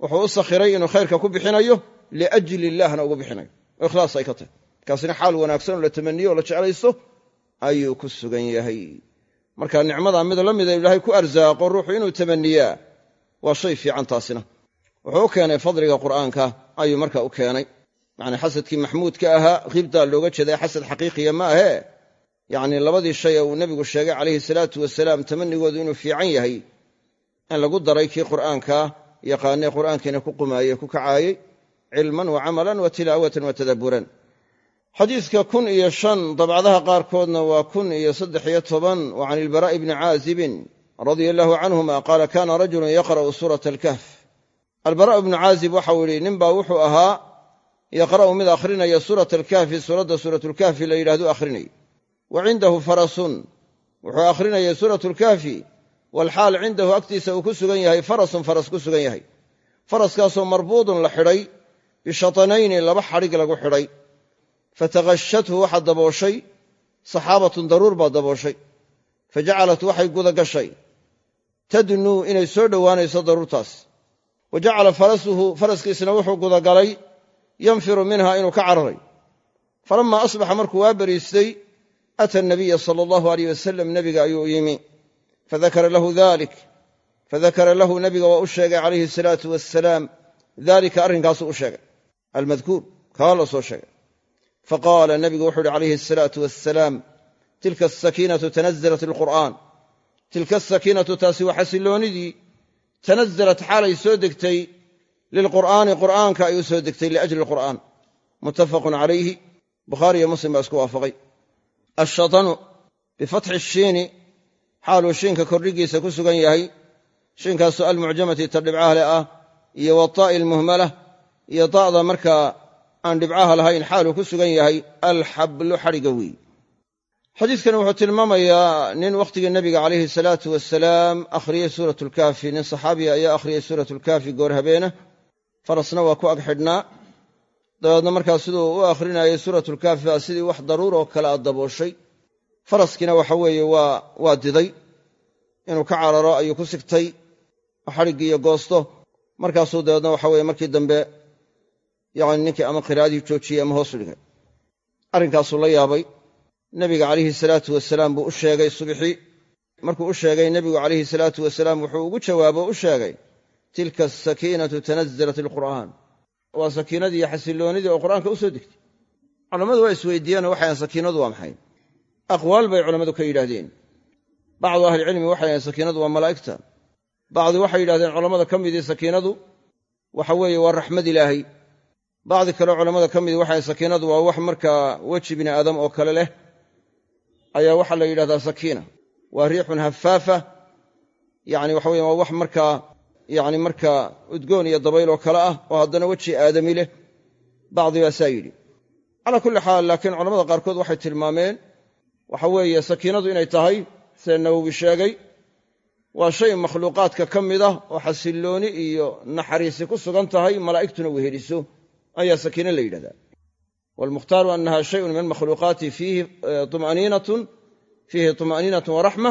wuxuu u sakhiray inuu khayrka ku bixinayo liajli illahna ugu bixinayo oo ikhlaas ay ka tahay kaasina xaal wanaagsan oo la tamaniyo oo la jeclaysto ayuu ku sugan yahay marka nicmadaa mid la mida ilaahay ku arsaaqo ruuxu inuu tamaniyaa waa shay fiican taasina wuxuu u keenay fadliga qur'aanka ayuu marka u keenay yacni xasadkii maxmuudka ahaa khibdaa looga jeedaa xasad xaqiiqiya ma ahee yacni labadii shay ee uu nebigu sheegay calayhi salaatu wasalaam tamanigoodu inuu fiican yahay in lagu daray kii qur'aanka yaqaanee qur'aankiina ku qumaayey ku kacaayey cilman wa camalan wa tilaawatan wa tadabburan. Xadiidka kun iyo shan dabcadaha qaarkoodna waa kun iyo saddex iyo toban wa can ilbaraa'i bni caazibin radia allahu canhuma qaala kana rajulun yaqra'u suurata alkahf. Albaraa'u bnu caazib waxau yidhi ninbaa wuxuu ahaa yaqra'u mid akhrinaya suurata alkahfi suuradda suuratulkahfi la yidhahdo akhrinay. Wa cindahu farasun wuxuu akhrinayay suuratu lkahfi walxaal cindahu agtiisa uu ku sugan yahay farasun faras ku sugan yahay. Faraskaasoo marbuudun la xidhay bishatanayni laba xadhig lagu xidhay fatahashathu waxaa dabooshay saxaabatun daruur baa dabooshay fa jacalat waxay guda gashay tadnuu inay soo dhowaanayso daruurtaas wa jacala farasuhu faraskiisna wuxuu gudagalay yanfiru minha inuu ka cararay falammaa asbaxa markuu waa beriistay ata nabiya sala allahu aleyh wasalam nebiga ayuu yimi fadakara lahu dalik fadakara lahu nebiga waa u sheegay calayhi asalaatu wasalaam dalika arrinkaasuu u sheegay almadkuur kaa la soo sheegay faqaala nebigu wuxuu uhi calayhi asalaatu wasalaam tilka asakiinatu tanazalat alqur'aan tilka asakiinatu taasi waa xasilloonidii tanazalat xaalay soo degtay lilqur'aani qur'aanka ay u soo degtay liajli alqur'aan muttafaqun calayhi bukhaari iyo muslim baa isku waafaqay ashatanu bifatxi shiini xaaluu shiinka kordhigiisa ku sugan yahay shiinkaasoo almucjamati ta dhibcaha le ah iyo wataa'i almuhmalah iyo da'da markaa aan dhibcaha lahayn xaaluu ku sugan yahay alxablu xadhigga weey. Xadiidkan wuxuu tilmaamayaa nin wakhtigii nebiga calayhi salaatu wasalaam akhriyey suurat lkaafi nin saxaabiya ayaa akhriyey suurat lkaafi goor habeena farasna waa ku ag xidhnaa dabeedna markaa siduu u akhrinayay suuratlkaafi baa sidii wax daruur oo kale a dabooshay. Faraskiina waxa weeye waa diday. Inuu ka cararo ayuu ku sigtay. Xadhiggii iyo goosto. Markaasuu dabeedna waxa weye markii dambe yani ninkii ama qiraa'adii joojiyey ama hoosu dhigay. Arrinkaasuu la yaabay. Nebiga calayhi salaatu wasalaam buu u sheegay subxii markuu u sheegay nebigu calayhi salaatu wasalaam wuxuu ugu jawaabo u sheegay tilka asakiinatu tanazalat alqur'aan. Waa sakiinadii iyo xasilloonidii oo qur'aanka u soo degtay culammadu waa isweydiiyeen waxayan sakiinadu waa maxay. Aqwaal bay culammadu ka yidhaahdeen. Bacdu ahlicilmi waxay ahayn sakiinadu waa malaa'igta. Bacdi waxay yidhahdeen culammada ka midii sakiinadu waxa weeye waa raxmad ilaahay bacdi kaleo culammada ka midii waxay sakiinadu waa wax markaa weji bini aadam oo kale leh ayaa waxaa la yidhahdaa sakiina. Waa riixun hafaafa yani waxa weye waa wax markaa yani markaa udgoon iyo dabayl oo kale ah oo haddana weji aadami leh. Bacdi baa saa yidhi. Calaa kulli xaal laakiin culamada qaarkood waxay tilmaameen waxa weeye sakiinadu inay tahay sida nawowi sheegay waa shay makhluuqaadka ka mid ah oo xasillooni iyo naxariisi ku sugan tahay malaa'igtuna weheliso ayaa sakiine la yidhahdaa. Waalmukhtaaru annaha shayun min almakhluuqaati fiihi tuma'niinatun waraxma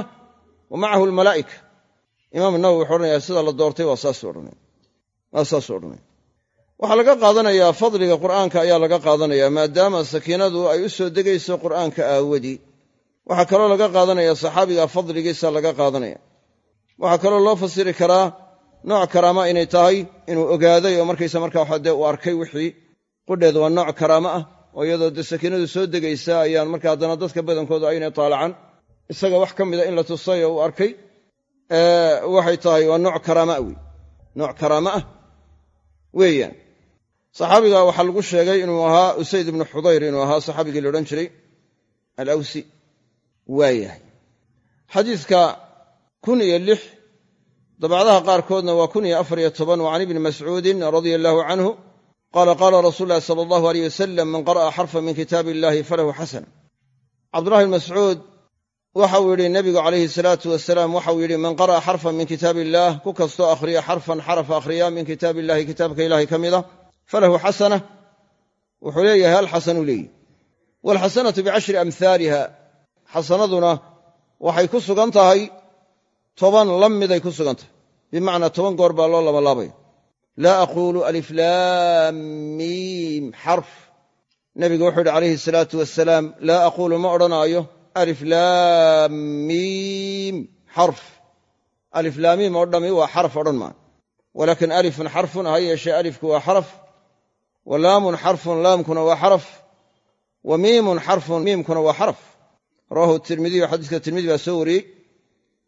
wa macahu almalaa'ika. Imaam nawowi wuxuu odhanaya sida la doortay waa saasuu odhanaya waxaa laga qaadanayaa fadliga qur'aanka ayaa laga qaadanaya maadaama sakiinadu ay u soo degayso qur'aanka aawadii waxaa kaloo laga qaadanaya saxaabiga fadligiisa laga qaadanaya. Waxaa kaloo loo fasiri karaa nooc karaama inay tahay inuu ogaaday oo markaysa markaa waxa dee uu arkay wixii qudheed waa nooc karaamo ah oo iyadoo dee sakiinadu soo degaysa ayaan marka haddana dadka badankoodu aynay taalacan isaga wax ka mida in la tusay oo uu arkay waxay tahay waa nooc karaama wey nooc karaama ah weeyaan. Saxaabiga waxaa lagu sheegay inuu ahaa usayd ibnu xudayr inuu ahaa saxaabigii la odhan jiray alawsi. Waayahay xadiidka kun iyo lix dabacdaha qaarkoodna waa kun iyo afar iyo toban wa can ibni mascuudin radia allaahu canhu qaala qaala rasuulu llahi sala allahu aleyh wasalam man qara'a xarfa min kitaabi illahi falahu xasana cabdullahi bn mascuud waxau yidhi nebigu calayhi salaatu wasalaam waxau yidhi man qara'a xarfan min kitaabi illaah ku kastoo akhriya xarfan xaraf akhriya min kitaabi illahi kitaabka ilahay ka mid a falahu xasana. Wuxuu leeyahay hal xasanuu leeyihi waalxasanatu bicashri amhaaliha xasanaduna waxay ku sugan tahay toban la miday ku sugan tahay bimacnaa toban goor baa loo labalaabaya laa aquulu aliflaamiim xarf. Nebigu wuxuu yidhi calayhi salaatu wasalaam laa aquulu ma odhanaayo. Aliflaamiim xarf. Aliflaamiim oo dhami waa xaraf odhan maa walaakin alifun xarfun ha yeeshee alifku waa xaraf. Wa laamun xarfun laamkuna waa xaraf. Wa miimun xarfun miimkuna waa xaraf. Rawahu tirmidiyu xadiiska tirmidi baa soo wariyey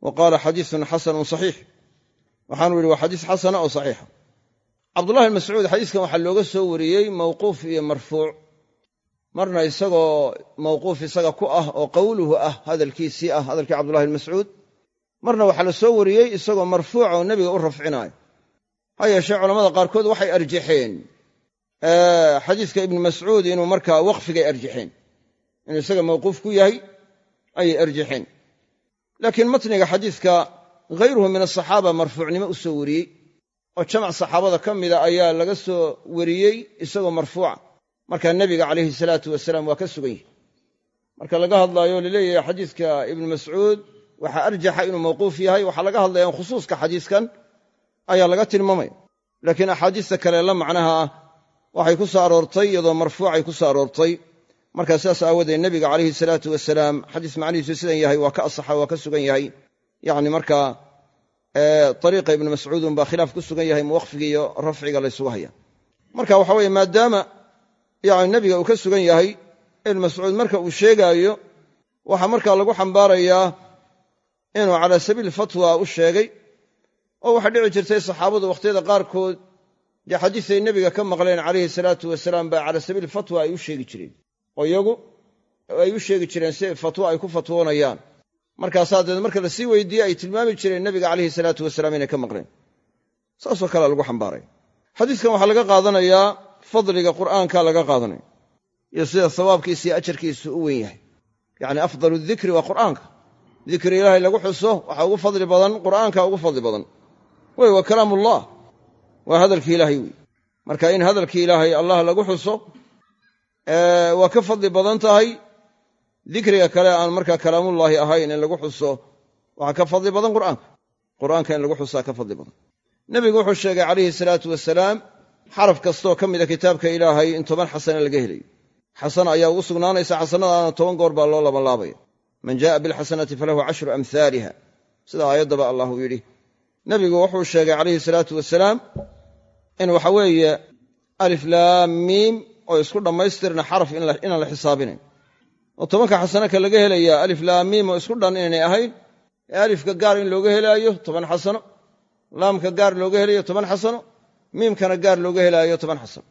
wa qaala xadiisun xasanun saxiix waxaanu yidhi waa xadiis xasana oo saxiixa cabdullahi bn mascuud xadiiskan waxaa looga soo wariyey mawquuf iyo marfuuc marna isagoo mawquuf isaga ku ah oo qowluhu ah hadalkiisii ah hadalkii cabdullahi bn mascuud marna waxaa la soo wariyey isagoo marfuuca oo nebiga u rafcinaayo ha yeeshee culamada qaarkood waxay arjaxeen xadiiska ibnu mascuud inuu markaa waqfigay arjaxeen inuu isaga mawquuf ku yahay ayay arjaxeen laakiin matniga xadiiska hayruhu min asaxaaba marfuucnimo u soo wariyey oo jamac saxaabada ka mida ayaa laga soo wariyey isagoo marfuuca. Markaa nebiga calayhi salaatu wasalaam waa ka sugan yahay. Marka laga hadlaayo la leeyahay xadiiska ibnu mascuud waxaa arjaxa inuu mawquuf yahay waxaa laga hadlaya khusuuska xadiiskan ayaa laga tilmaamaya. Laakiin axaadiista kale la macnaha ah waxay ku soo aroortay iyadoo marfuucay ku soo aroortay markaa sidaas aawadeed nebiga calayhi salaatu wasalaam xadiis macnihiisu sidan yahay waa ka asaxa waa ka sugan yahay. Yacni markaa ariiqa ibnu mascuudun baa khilaaf ku sugan yahay muwaqfiga iyo rafciga laysugu haya. Marka waxa weye maadaama yani nebiga uu ka sugan yahay ibnu mascuud marka uu sheegaayo waxaa markaa lagu xambaarayaa inuu calaa sabiil fatwa u sheegay oo waxaa dhici jirtay saxaabadu wakhtiyada qaarkood dee xadiisay nebiga ka maqleen calayhi salaatu wasalaam baa calaa sabiil fatwa ay u sheegi jireen oo iyagu ay u sheegi jireen si fatwo ay ku fatwoonayaan markaasaa deed marka la sii weydiiyey ay tilmaami jireen nebiga calayhi salaatu wasalaam inay ka maqleen. Saasoo kalea lagu xambaaraya xadiiskan waxaa laga qaadanayaa fadliga qur'aanka laga qaadanaya iyo sida sawaabkiisa iyo ajarkiisu u weyn yahay. Yacni afdalu dikri waa qur'aanka. Dikri ilaahay lagu xuso waxaa ugu fadli badan qur'aanka ugu fadli badan. Wey waa kalaamullah. Waa hadalkii ilaahay wey marka in hadalkii ilaahay allah lagu xuso waa ka fadli badan tahay. Dikriga kale aan markaa kalaamullaahi ahayn in lagu xuso waxaa ka fadli badan qur'aanka qur'aanka in lagu xusaa ka fadli badan. Nebigu wuxuu sheegay calayhi salaatu wasalaam xaraf kastooo ka mida kitaabka ilaahay in toban xasane laga helayo xasana ayaa ugu sugnaanaysa xasanadaana toban goor baa loo labanlaabaya man jaaa bilxasanati falahu cashru amhaaliha sida aayaddaba allah uu yidhi. Nebigu wuxuu sheegay calayhi salaatu wasalaam in waxa weeye aliflaamiim oo isku dhammaystirna xaraf inaan la xisaabinayn oo tobanka xasano ka laga helayaa aliflaamiim oo isku dhan inaynay ahayn ee alifka gaar in looga helaayo toban xasano laamka gaar looga helayo toban xasano miimkana gaar looga helaayo toban xasano.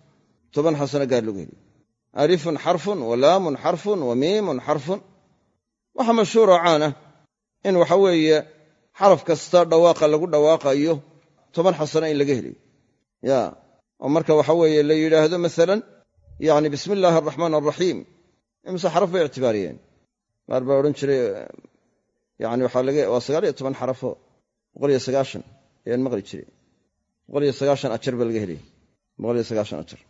toban xasano gaar looga helayo. alifun xarfun wa laamun xarfun wa miimun xarfun. waxaa mashhuuroo caan ah in waxa weeye xaraf kasta dhawaaqa lagu dhawaaqayo toban xasano in laga helayo. ya oo marka waxa weeye la yidhaahdo masalan yani bismi illaahi araxmaan araxiim imse xaraf bay ictibaariyeen. Qaar baa odhan jiray yani waa sagaal iyo toban xarafo boqol iyo sagaashan ayaan maqli jiray. Boqol iyo sagaashan ajar baa laga helaya boqol iyo sagaashan ajar.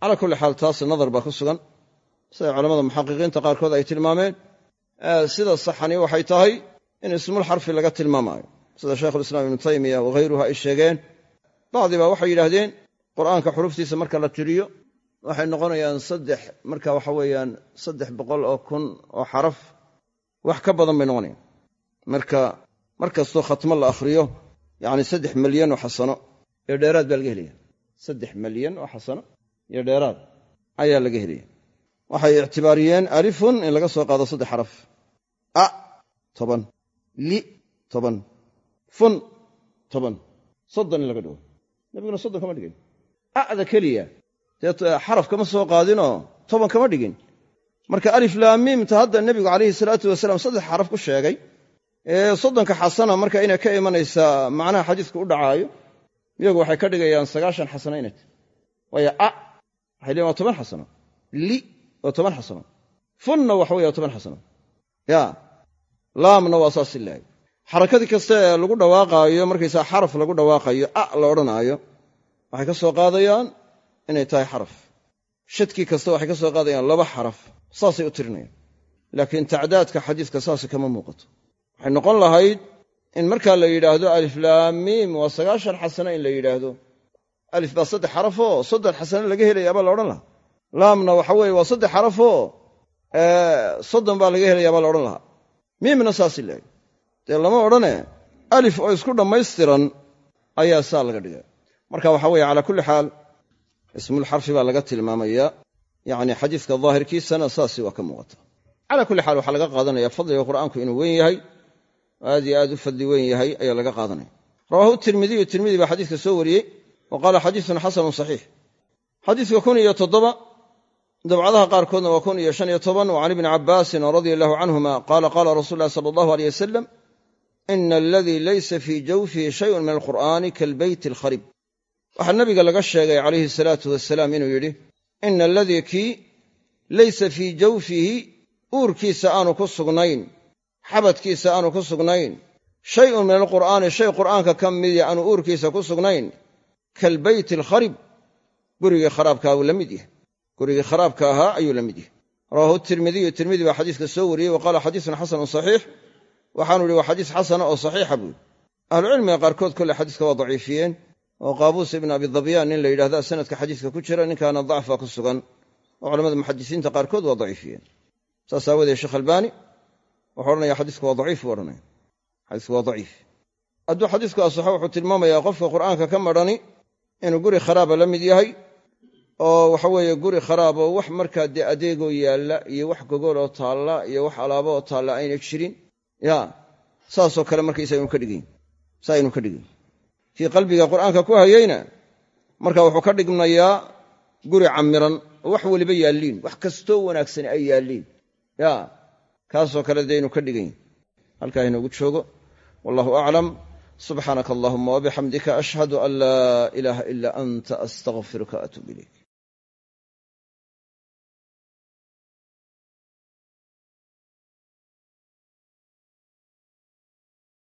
Calaa kulli xaal taas nadar baa ku sugan. Siday culamada muxaqiqiinta qaarkood ay tilmaameen. Sida saxani waxay tahay in ismul xarfi laga tilmaamaayo. Sida shaykhulislaam ibnu taymiya waghayruhu ay sheegeen. Bacdibaa waxay yidhaahdeen qur'aanka xuruftiisa marka la tiriyo waxay noqonayaan saddex marka waxa weeyaan saddex boqol oo kun oo xaraf wax ka badan bay noqonayaan. Marka mar kastoo khatmo la akhriyo yacni saddex malyan oo xasano iyo dheeraad baa laga helaya saddex malyan oo xasano iyo dheeraad ayaa laga helaya waxay ictibaariyeen alifun in laga soo qaado saddex xaraf. A toban. Li toban. Fun toban. Soddon in laga dhigo. Nabiguna soddon kama dhigayn a'da keliya dee xaraf kama soo qaadinoo toban kama dhigin. Marka alif laamiimta hadda nebigu calayhi salaatu wasalaam saddex xaraf ku sheegay. Ee soddonka xasana marka inay ka imanaysaa macnaha xadiisku u dhacaayo iyagu waxay ka dhigayaan sagaashan xasano inay tahy waayo a waxay leeyiin waa toban xasano. Li waa toban xasano. Funna waxa weye waa toban xasano. Ya laamna waa saas ilaahay xarakadii kasta ee lagu dhawaaqaayo markaysaa xaraf lagu dhawaaqayo a la odhanaayo waxay ka soo qaadayaan inay tahay xaraf. Shadkii kasta waxay ka soo qaadayaan laba xaraf saasay u tirinayaan. Laakiin tacdaadka xadiiska saasi kama muuqato. Waxay noqon lahayd in markaa la yidhaahdo aliflaamiim waa sagaashan xasano in la yidhaahdo. Alif baa saddex xarafoo soddon xasano laga helayaa baa la odhan lahaa. Laamna waxa weeye waa saddex xarafoo soddon baa laga helayaa baa la odhan lahaa. Miimna saasi lehay dee lama odhane alif oo isku dhammaystiran ayaa saa laga dhigay marka waxa weeye calaa kulli xaal ismulxarfi baa laga tilmaamayaa yacni xadiiska daahirkiisana saasi waa ka muuqata. Calaa kulli xaal waxaa laga qaadanaya fadliga qur'aanku inuu weyn yahay. Aad iyo aad u fadli weyn yahay ayaa laga qaadanaya. Rawaahu tirmidiyu tirmidi baa xadiiska soo wariyey wa qaala xadiisun xasanun saxiix. Xadiiska kun iyo toddoba dabcadaha qaarkoodna waa kun iyo shan iyo toban wa can ibni cabbaasin radia allahu canhuma qaala qaala rasuulu llahi sala allahu aleyh wasalam ina aladii laysa fii jawfihi shayun min alqur'aani kaalbeyti alkharib waxaa nabiga laga sheegay calayhi salaatu wasalaam inuu yidhi ina aladii kii laysa fii jawfihi uurkiisa aanu ku sugnayn xabadkiisa aanu ku sugnayn shayun min alqur'aani shay qur'aanka ka midii aanu uurkiisa ku sugnayn kaalbeyti alkharib gurigii kharaabkaa uu la mid yahay. Gurigii kharaabka ahaa ayuu la mid yahay. Rawaahu tirmidiyu tirmidi baa xadiiska soo wariyey wa qaala xadiisun xasanun saxiix. Waxaanu ihi waa xadiis xasana oo saxiixa buuri ahlucilmiga qaarkood kolle xadiiska waa daciifiyeen oo qaabuus ibn abidabyaan nin la yidhahda sanadka xadiiska ku jira ninkaana dacfa ku sugan oo culamada muxadisiinta qaarkood waa daciifiyeen. Saas aawoodee sheekh albaani wuxuu odhanaya xadiisku waa daciif buu odhanaya xadiisku waa daciif. Hadduu xadiisku asaxo wuxuu tilmaamayaa qofka qur'aanka ka madhani inuu guri kharaaba la mid yahay oo waxa weeye guri kharaab oo wax markaa dee adeegoo yaalla iyo wax gogoloo taalla iyo wax alaabo oo taalla ayna jirin. Ya saasoo kale markaysa inu ka dhigayn saa aynu ka dhigayn kii qalbiga qur'aanka ku hayeyna marka wuxuu ka dhignayaa guri camiran oo wax weliba yaalliin wax kastoo wanaagsan ay yaalliin ya kaasoo kale dee inu ka dhigayn. Halkaa inoogu joogo. Wallahu aclam subxaanaka allahuma wabixamdika ashhadu an laa ilaaha ila anta astaqfiruka atuub ilayk